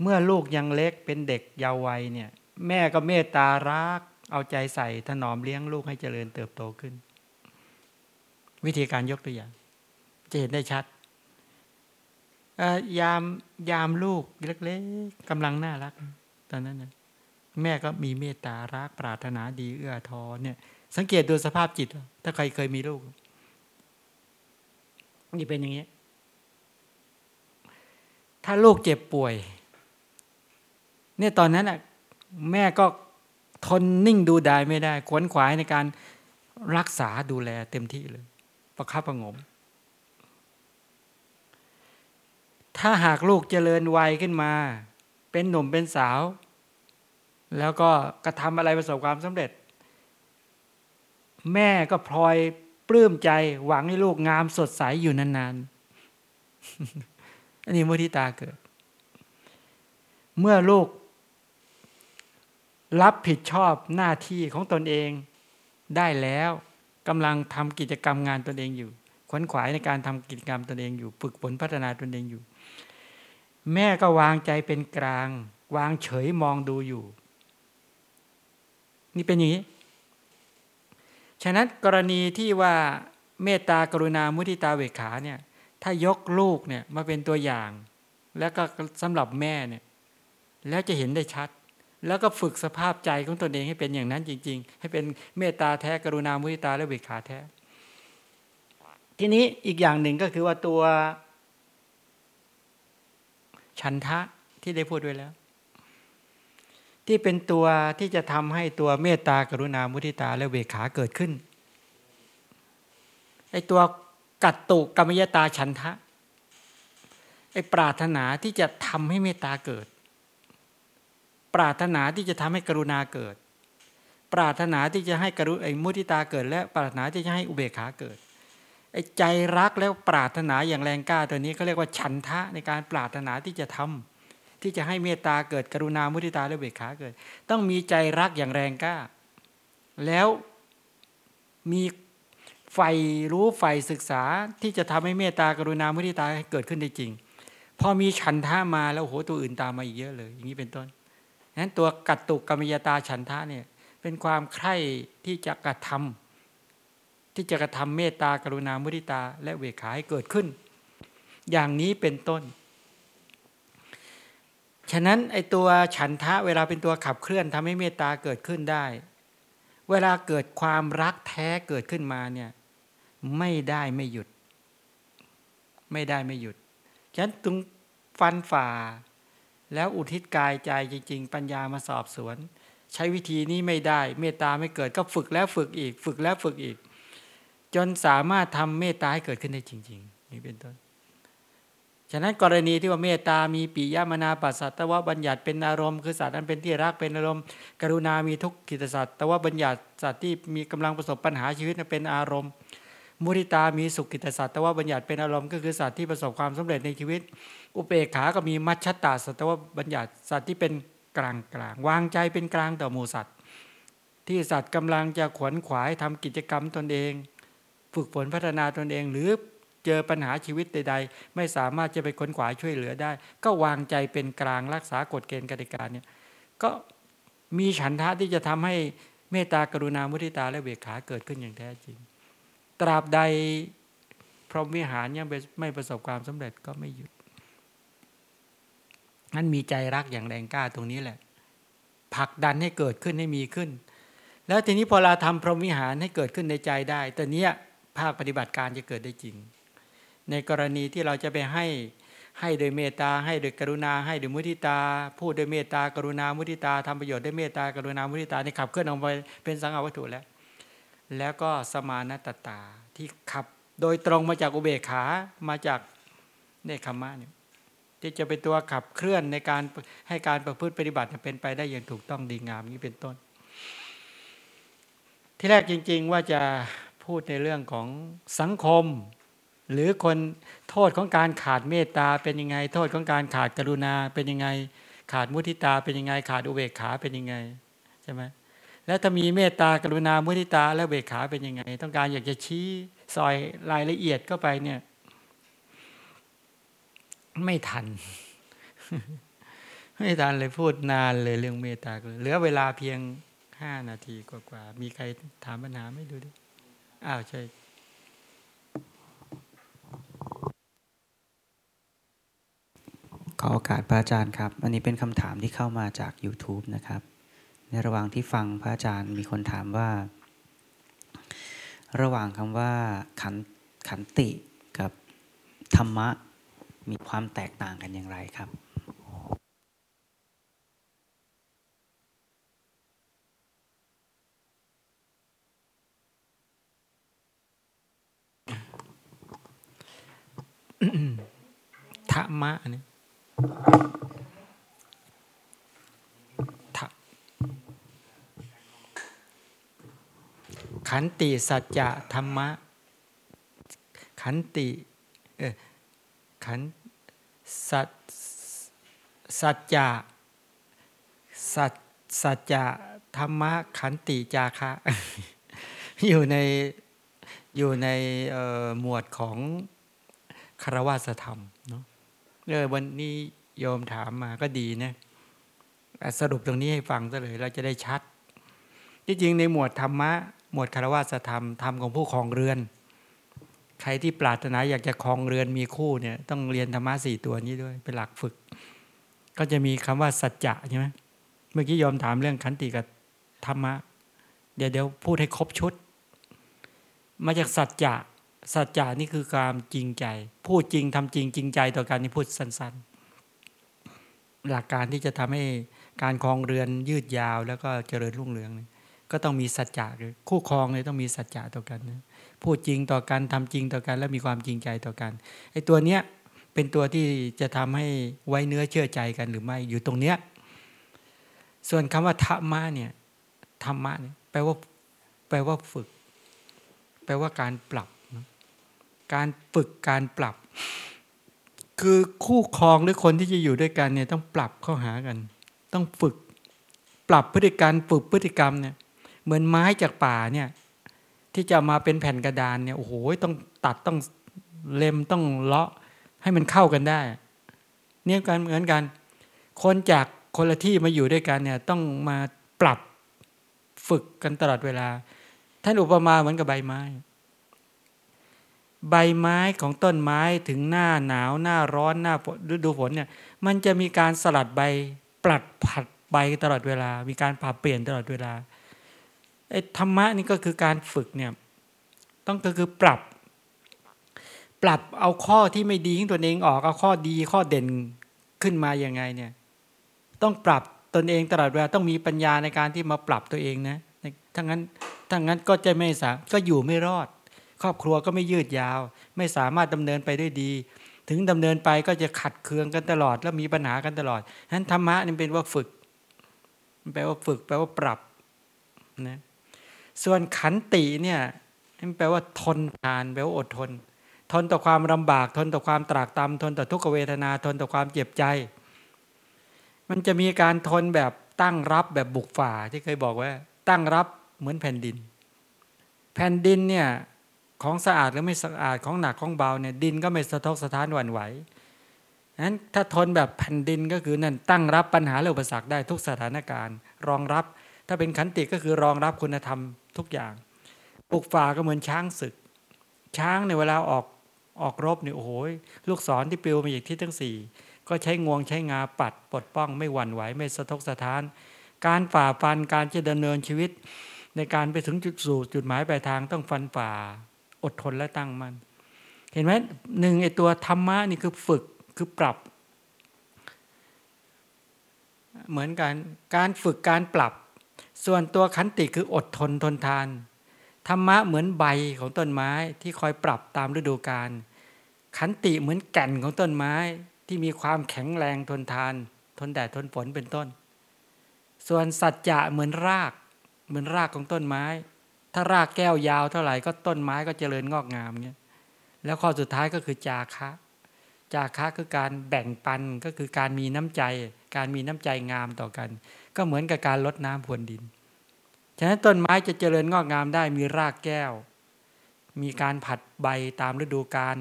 เมื่อลูกยังเล็กเป็นเด็กเยาว์วัยเนี่ย แม่ก็เมตตารัก เอาใจใส่ถนอมเลี้ยงลูกให้เจริญเติบโตขึ้น วิธีการยกตัวอย่าง จะเห็นได้ชัดยามยามลูกเล็กๆกำลังน่ารัก ตอนนั้นนะแม่ก็มีเมตตารักปรารถนาดีเอื้อทอเนี่ย สังเกตดูสภาพจิต ถ้าใครเคยมีลูกนี่เป็นอย่างนี้ ถ้าลูกเจ็บป่วย เนี่ยตอนนั้นอะ แม่ก็ ทนนิ่งดูดายไม่ได้ ขวนขวายในการรักษาดูแลเต็มที่เลย ประคับประงม ถ้าหากลูกเจริญวัยขึ้นมา เป็นหนุ่มเป็นสาว แล้วก็กระทำอะไรประสบความสำเร็จ แม่ก็พลอยปลื้มใจหวังให้ลูกงามสดใสอยู่นานๆ อันนี้มุทิตาเกิด เมื่อลูก รับผิดชอบหน้าที่ของตนเองได้แล้วกำลังทำกิจกรรมงานตนเองอยู่ขวนขวายในการทำกิจกรรมตนเองอยู่ฝึกฝนพัฒนาตนเองอยู่ แม่ก็วางใจเป็นกลาง วางเฉยมองดูอยู่ นี่เป็นอย่างนี้ ฉะนั้นกรณีที่ว่าเมตตากรุณามุทิตาเวขาเนี่ยถ้ายกลูกเนี่ยมาเป็นตัวอย่าง แล้วก็สำหรับแม่เนี่ยแล้วจะเห็นได้ชัด แล้วก็ฝึกสภาพใจของตนเองให้เป็นอย่างนั้นจริง ๆ ให้เป็นเมตตาแท้กรุณามุทิตาและเบิกขาแท้ ทีนี้อีกอย่างหนึ่งก็คือว่าตัวฉันทะที่ได้พูดไว้แล้ว ที่เป็นตัวที่จะทำให้ตัวเมตตากรุณามุทิตาและเวขาเกิดขึ้นไอตัวกัตตุกรรมยตาฉันทะไอปรารถนาที่จะทำให้เมตตาเกิด รารถนาที่จะทำให้กรุณาเกิด ปรารถนาที่จะให้กรุไอ้มุทิตาเกิด และปรารถนาที่จะให้อุเบกขาเกิดไอ้ใจรักแล้วปรารถนาอย่างแรงกล้าตัวนี้เขาเรียกว่าฉันทะในการปรารถนาที่จะทที่จะให้เมตตาเกิดกรุณามุทิตาและเบกขาเกิด ต้องมีใจรักอย่างแรงกล้า แล้วมีไฟรู้ไฟศึกษาที่จะทำให้เมตตากรุณามุทิตาเกิดขึ้นได้จริง พอมีฉันทะมาแล้วโหตัวอื่นตามมาอีกเยอะเลย อย่างนี้เป็นต้น นั้นตัวกัตตุกรรมยตาฉันทะเนี่ยเป็นความใคร่ที่จะกระทำที่จะกระทำเมตตากรุณามุทิตา และเวขาให้เกิดขึ้น อย่างนี้เป็นต้น ฉะนั้นไอตัวฉันทะเวลาเป็นตัวขับเคลื่อนทำให้เมตตาเกิดขึ้นได้ เวลาเกิดความรักแท้เกิดขึ้นมาเนี่ยไม่ได้ไม่หยุด ไม่ได้ไม่หยุดฉะนั้นตรงฟันฝ่า แล้วอุทิศกายใจจริง ๆ ปัญญามาสอบสวน ใช้วิธีนี้ไม่ได้ เมตตาไม่เกิดก็ฝึกแล้วฝึกอีก ฝึกแล้วฝึกอีก จนสามารถทำเมตตาให้เกิดขึ้นได้จริง ๆ นี่เป็นต้น ฉะนั้นกรณีที่ว่าเมตตามีปิยมนาปัสสัตวบัญญัติเป็นอารมณ์คือสัตว์นั้นเป็นที่รักเป็นอารมณ์ กรุณามีทุกขิตสัตว์แต่ว่าบัญญัติสัตว์ที่มีกำลังประสบปัญหาชีวิตเป็นอารมณ์ มุริตามีสุกิตสัตว์ตวบัญญัติเป็นอารมณ์ก็คือสัตว์ที่ประสบความสำเร็จในชีวิต อุเบกขาก็มีมัชชตาสัตว์ว่าบัญญัติสัตว์ที่เป็นกลางกลางวางใจเป็นกลางต่อหมูสัตว์ ที่สัตว์กำลังจะขวนขวายทำกิจกรรมตนเอง ฝึกฝนพัฒนาตนเอง หรือเจอปัญหาชีวิตใด ๆ ไม่สามารถจะไปขวนขวายช่วยเหลือได้ ก็วางใจเป็นกลางรักษากฎเกณฑ์กติกาเนี่ยก็มีฉันทะที่จะทำให้เมตตากรุณามุทิตาและเบกขาเกิดขึ้นอย่างแท้จริง ตราบใดพรหมวิหารยังไม่ประสบความสำเร็จก็ไม่หยุดนั้นมีใจรักอย่างแรงกล้าตรงนี้แหละผลักดันให้เกิดขึ้นให้มีขึ้น แล้วทีนี้พอเราทำพรหมวิหารให้เกิดขึ้นในใจได้ต่เนี้ยภาคปฏิบัติการจะเกิดได้จริง ในกรณีที่เราจะไปให้ให้โดยเมตตาให้โดยกรุณา ให้โดยมุทิตา พูดโดยเมตตากรุณามุทิตาทำประโยชน์ด้วยเมตตากรุณามุทิตาในขับเคลื่อนออกไปเป็นสังฆวัตถุแล้ว แล้วก็สมานตตาที่ขับ โดยตรงมาจากอุเบกขามาจากเนคขมะเนี่ยที่จะเป็นตัวขับเคลื่อนในการให้การประพฤติปฏิบัติเป็นไปได้อย่างถูกต้องดีงามนี้เป็นต้น ที่แรกจริง ๆว่าจะพูดในเรื่องของสังคม หรือคนโทษของการขาดเมตตาเป็นยังไง โทษของการขาดกรุณาเป็นยังไง ขาดมุทิตาเป็นยังไง ขาดอุเบกขาเป็นยังไงใช่ไหม แล้วถ้ามีเมตตากรุณามุทิตา แล้วเบกขาเป็นยังไง ต้องการอยากจะชี้ซอยรายละเอียดเข้าไปเนี่ย ไม่ทัน ไม่ทันเลยพูดนานเลยเรื่องเมตตาเหลือเวลาเพียงห้านาทีกว่าๆมีใครถามปัญหาไม่ดูดิอ้าวใช่ขอโอกาสพระอาจารย์ครับ อันนี้เป็นคำถามที่เข้ามาจาก YouTube นะครับ ในระหว่างที่ฟังพระอาจารย์มีคนถามว่า ระหว่างคำว่าขันขันติกับธรรมะมีความแตกต่างกันอย่างไรครับธรรมะเนี่ย ขันติสัจจะธรรมะ ขันติเออขันสัจสัจจะสัจสัจจะธรรมะขันติจาคะ อยู่ในอยู่ในหมวดของคารวะธรรมเนาะเออวันนี้โยมถามมาก็ดีนะสรุปตรงนี้ให้ฟังซะเลย เราจะได้ชัด ที่จริงในหมวดธรรมะ หมวดคารวะธรรมธรรมของผู้ครองเรือน ใครที่ปรารถนาอยากจะครองเรือนมีคู่เนี่ยต้องเรียนธรรมะสี่ตัวนี้ด้วยเป็นหลักฝึก ก็จะมีคำว่าสัจจะใช่ไหมเมื่อกี้ยอมถามเรื่องขันติกับธรรมะ เดี๋ยวเดี๋ยวพูดให้ครบชุด มาจากสัจจะสัจจะนี่คือการจริงใจ พูดจริงทำจริงจริงใจต่อการนี่พูดสั้น ๆ หลักการที่จะทำให้การครองเรือนยืดยาวแล้วก็เจริญรุ่งเรืองเนี่ย ก็ต้องมีสัจจะคู่ครองเลยต้องมีสัจจะต่อกันนะพูดจริงต่อกันทำจริงต่อกัน และมีความจริงใจต่อกันไอ้ตัวเนี้ยเป็นตัวที่จะทำให้ไว้เนื้อเชื่อใจกันหรือไม่อยู่ตรงเนี้ยส่วนคำว่าธรรมะเนี่ยธรรมะเนี่ยแปลว่าแปลว่าฝึก แปลว่าการปรับ การฝึกการปรับ คือคู่ครองหรือคนที่จะอยู่ด้วยกันเนี่ยต้องปรับเข้าหากัน ต้องฝึก ปรับพฤติกรรฝึกพฤติกรรมเนี่ย เหมือนไม้จากป่าเนี่ยที่จะมาเป็นแผ่นกระดานเนี่ยโอ้โหต้องตัดต้องเล็มต้องเลาะให้มันเข้ากันได้ เนี่ยกันเหมือนกัน คนจากคนละที่มาอยู่ด้วยกันเนี่ยต้องมาปรับฝึกกันตลอดเวลาท่านอุปมาเหมือนกับใบไม้ ใบไม้ของต้นไม้ถึงหน้าหนาวหน้าร้อนหน้าฤดูฝนเนี่ยมันจะมีการสลัดใบปลัดผัดใบตลอดเวลา มีการปรับเปลี่ยนตลอดเวลา ไอ้ธรรมะนี่ก็คือการฝึกเนี่ยต้องก็คือปรับ ปรับเอาข้อที่ไม่ดีของตัวเองออกเอาข้อดีข้อเด่นขึ้นมาอย่างไงเนี่ยต้องปรับตนเองตลอดเวลาต้องมีปัญญาในการที่มาปรับตัวเองนะถ้างั้นถ้างั้นก็จะไม่สาก็อยู่ไม่รอด ครอบครัวก็ไม่ยืดยาว ไม่สามารถดำเนินไปด้วยดี ถึงดำเนินไปก็จะขัดเคืองกันตลอด แล้วมีปัญหากันตลอดฉะนั้นธรรมะนี่เป็นว่าฝึกแปลว่าฝึก แปลว่าปรับนะ ส่วนขันติเนี่ยมันแปลว่าทนทานแปลว่าอดทน ทนต่อความลำบาก ทนต่อความตรากตรำทนต่อทุกขเวทนา ทนต่อความเจ็บใจ มันจะมีการทนแบบตั้งรับแบบบุกฝ่าที่เคยบอกว่า ตั้งรับเหมือนแผ่นดิน แผ่นดินเนี่ยของสะอาดหรือไม่สะอาดของหนักของเบาเนี่ยดินก็ไม่สะทกสะท้านหวั่นไหวนั้นถ้าทนแบบแผ่นดินก็คือนั่นตั้งรับปัญหาและอุปสรรคได้ทุกสถานการณ์ รองรับ ถ้าเป็นขันติก็คือรองรับคุณธรรมทุกอย่าง ปลุกฝ่าก็เหมือนช้างศึก ช้างในเวลาออกออกรบเนี่ยโอ้โหลูกศรที่ปลิวมาจากทิศทั้งสี่ก็ใช้งวงใช้งาปัดปลดป้องไม่หวั่นไหวไม่สะทกสะท้าน การฝ่าฟันการจะดำเนินชีวิต ในการไปถึงจุดสู่จุดหมายปลายทางต้องฟันฝ่า อดทนและตั้งมัน่นเห็นไหมหนึ่งไอตัวธรรมะนี่คือฝึกคือปรับ เหมือนกันการฝึกการปรับ ส่วนตัวขันติคืออดทนทนทาน ธรรมะเหมือนใบของต้นไม้ที่คอยปรับตามฤดูกาลขันติเหมือนแก่นของต้นไม้ที่มีความแข็งแรงทนทาน ทนแดดทนฝนเป็นต้น ส่วนสัจจะเหมือนราก เหมือนรากของต้นไม้ ถ้ารากแก้วยาวเท่าไหร่ก็ต้นไม้ก็เจริญงอกงามเนี่ยแล้วข้อสุดท้ายก็คือจาคะจาคะคือการแบ่งปันก็คือการมีน้ำใจ การมีน้ำใจงามต่อกัน ก็เหมือนกับการลดน้ำพรวนดิน ฉะนั้นต้นไม้จะเจริญงอกงามได้มีรากแก้ว มีการผัดใบตามฤดูกาล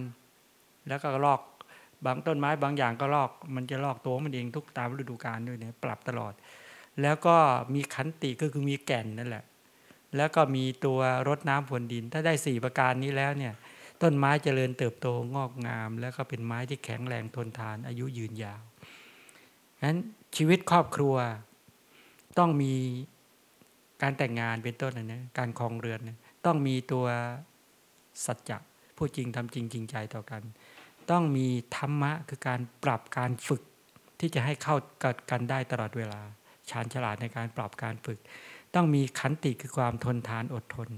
แล้วก็ลอกบางต้นไม้บางอย่างก็ลอก มันจะลอกตัวมันเองทุกตามฤดูกาลด้วยเนี่ยปรับตลอด แล้วก็มีขันติก็คือมีแก่นนั่นแหละ แล้วก็มีตัวรดน้ำพรวนดิน ถ้าได้สี่ประการนี้แล้วเนี่ยต้นไม้เจริญเติบโตงอกงาม แล้วก็เป็นไม้ที่แข็งแรงทนทานอายุยืนยาวฉะนั้นชีวิตครอบครัว ต้องมีการแต่งงานเป็นต้นนะการครองเรือนต้องมีตัวสัจจะพูดจริงทำจริงจริงใจต่อกัน ต้องมีธรรมะคือการปรับการฝึกที่จะให้เข้ากันได้ตลอดเวลาชาญฉลาดในการปรับการฝึก ต้องมีขันติคือความทนทานอดทน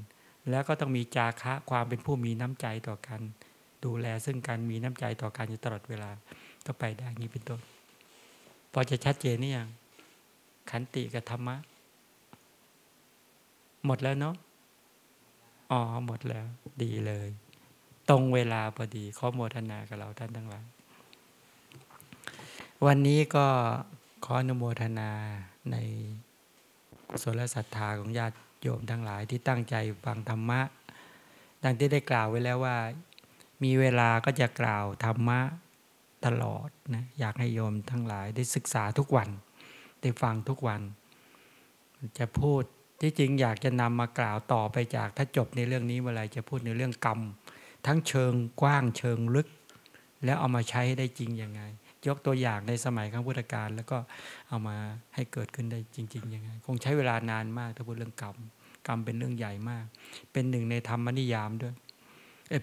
แล้วก็ต้องมีจาคะความเป็นผู้มีน้ำใจต่อกัน ดูแลซึ่งการมีน้ำใจต่อกันอยู่ตลอดเวลาก็ไปได้นี้เป็นต้นพอจะชัดเจนนี่ยัง ขันติกับธรรมะ หมดแล้วเนาะอ๋อหมดแล้ว ดีเลย ตรงเวลาพอดีข้อโมทนากับเราท่านทั้งหลายวันนี้ก็ขออนุโมทนาในสลศรัทธาของญาติโยมทั้งหลายที่ตั้งใจฟังธรรมะ ดังที่ได้กล่าวไว้แล้วว่า มีเวลาก็จะกล่าวธรรมะตลอดนะอยากให้โยมทั้งหลายได้ศึกษาทุกวัน ได้ฟังทุกวัน จะพูดที่จริงอยากจะนำมากล่าวต่อไปจากถ้าจบในเรื่องนี้เมื่อไรจะพูดในเรื่องกรรม ทั้งเชิงกว้างเชิงลึก แล้วเอามาใช้ได้จริงยังไง ยกตัวอย่างในสมัยครั้งพุทธกาลแล้วก็เอามาให้เกิดขึ้นได้จริงๆยังไง คงใช้เวลานานมากถ้าพูดเรื่องกรรมกรรมเป็นเรื่องใหญ่มาก เป็นหนึ่งในธรรมนิยามด้วย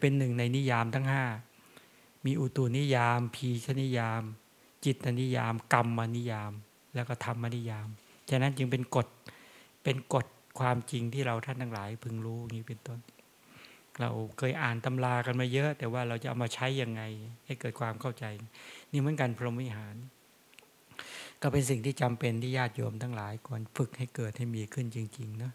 เป็นหนึ่งในนิยามทั้งห้ามีอุตุนิยาม พีชนิยาม จิตนิยาม กรรมนิยาม แล้วก็ธรรมนิยาม ฉะนั้นจึงเป็นกฎเป็นกฎความจริงที่เราท่านทั้งหลายพึงรู้อย่างนี้เป็นต้น เราเคยอ่านตำรากันมาเยอะ แต่ว่าเราจะเอามาใช้ยังไง ให้เกิดความเข้าใจ นี่เหมือนกันพรหมวิหาร ก็เป็นสิ่งที่จำเป็นที่ญาติโยมทั้งหลายควรฝึกให้เกิดให้มีขึ้นจริงๆนะ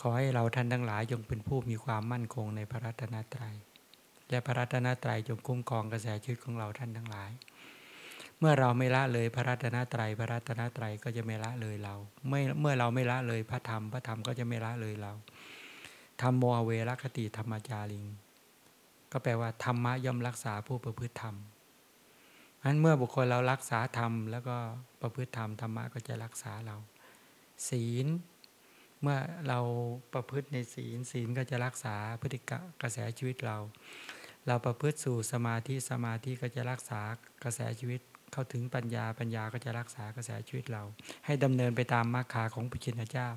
ขอให้เราท่านทั้งหลายจงเป็นผู้มีความมั่นคงในพระรัตนตรยัยและพระรัตนตรัยจงคุ้มครองกระแสชีวิตของเราท่านทั้งหลาย เมื่อเราไม่ละเลยพระรัตนตรัยพระรัตนตรัยก็จะไม่ละเลยเราไม่เมื่อเราไม่ละเลยพระธรรมพระธรรมก็จะไม่ละเลยเราธรรมโมเวรคติธรรมจาริง ก็แปลว่าธรรมะย่อมรักษาผู้ประพฤติธรรมนั้นเมื่อบุคคลเรารักษาธรรม แล้วก็ประพฤติธรรมธรรมะก็จะรักษาเรา ศีล เมื่อเราประพฤติในศีลศีลก็จะรักษาพฤติกะกระแสชีวิตเรา เราประพฤติสู่สมาธิสมาธิก็จะรักษากระแสชีวิต เข้าถึงปัญญาปัญญาก็จะรักษากระแสชีวิตเรา ให้ดำเนินไปตามมรรคาของพระชินเจ้า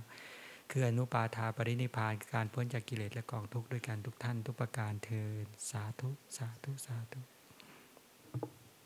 คืออนุปาทาปรินิพพานคือการพ้นจากกิเลสและกองทุกข์ด้วยกันทุกท่านทุกประการเทินสาธุสาธุสาธุ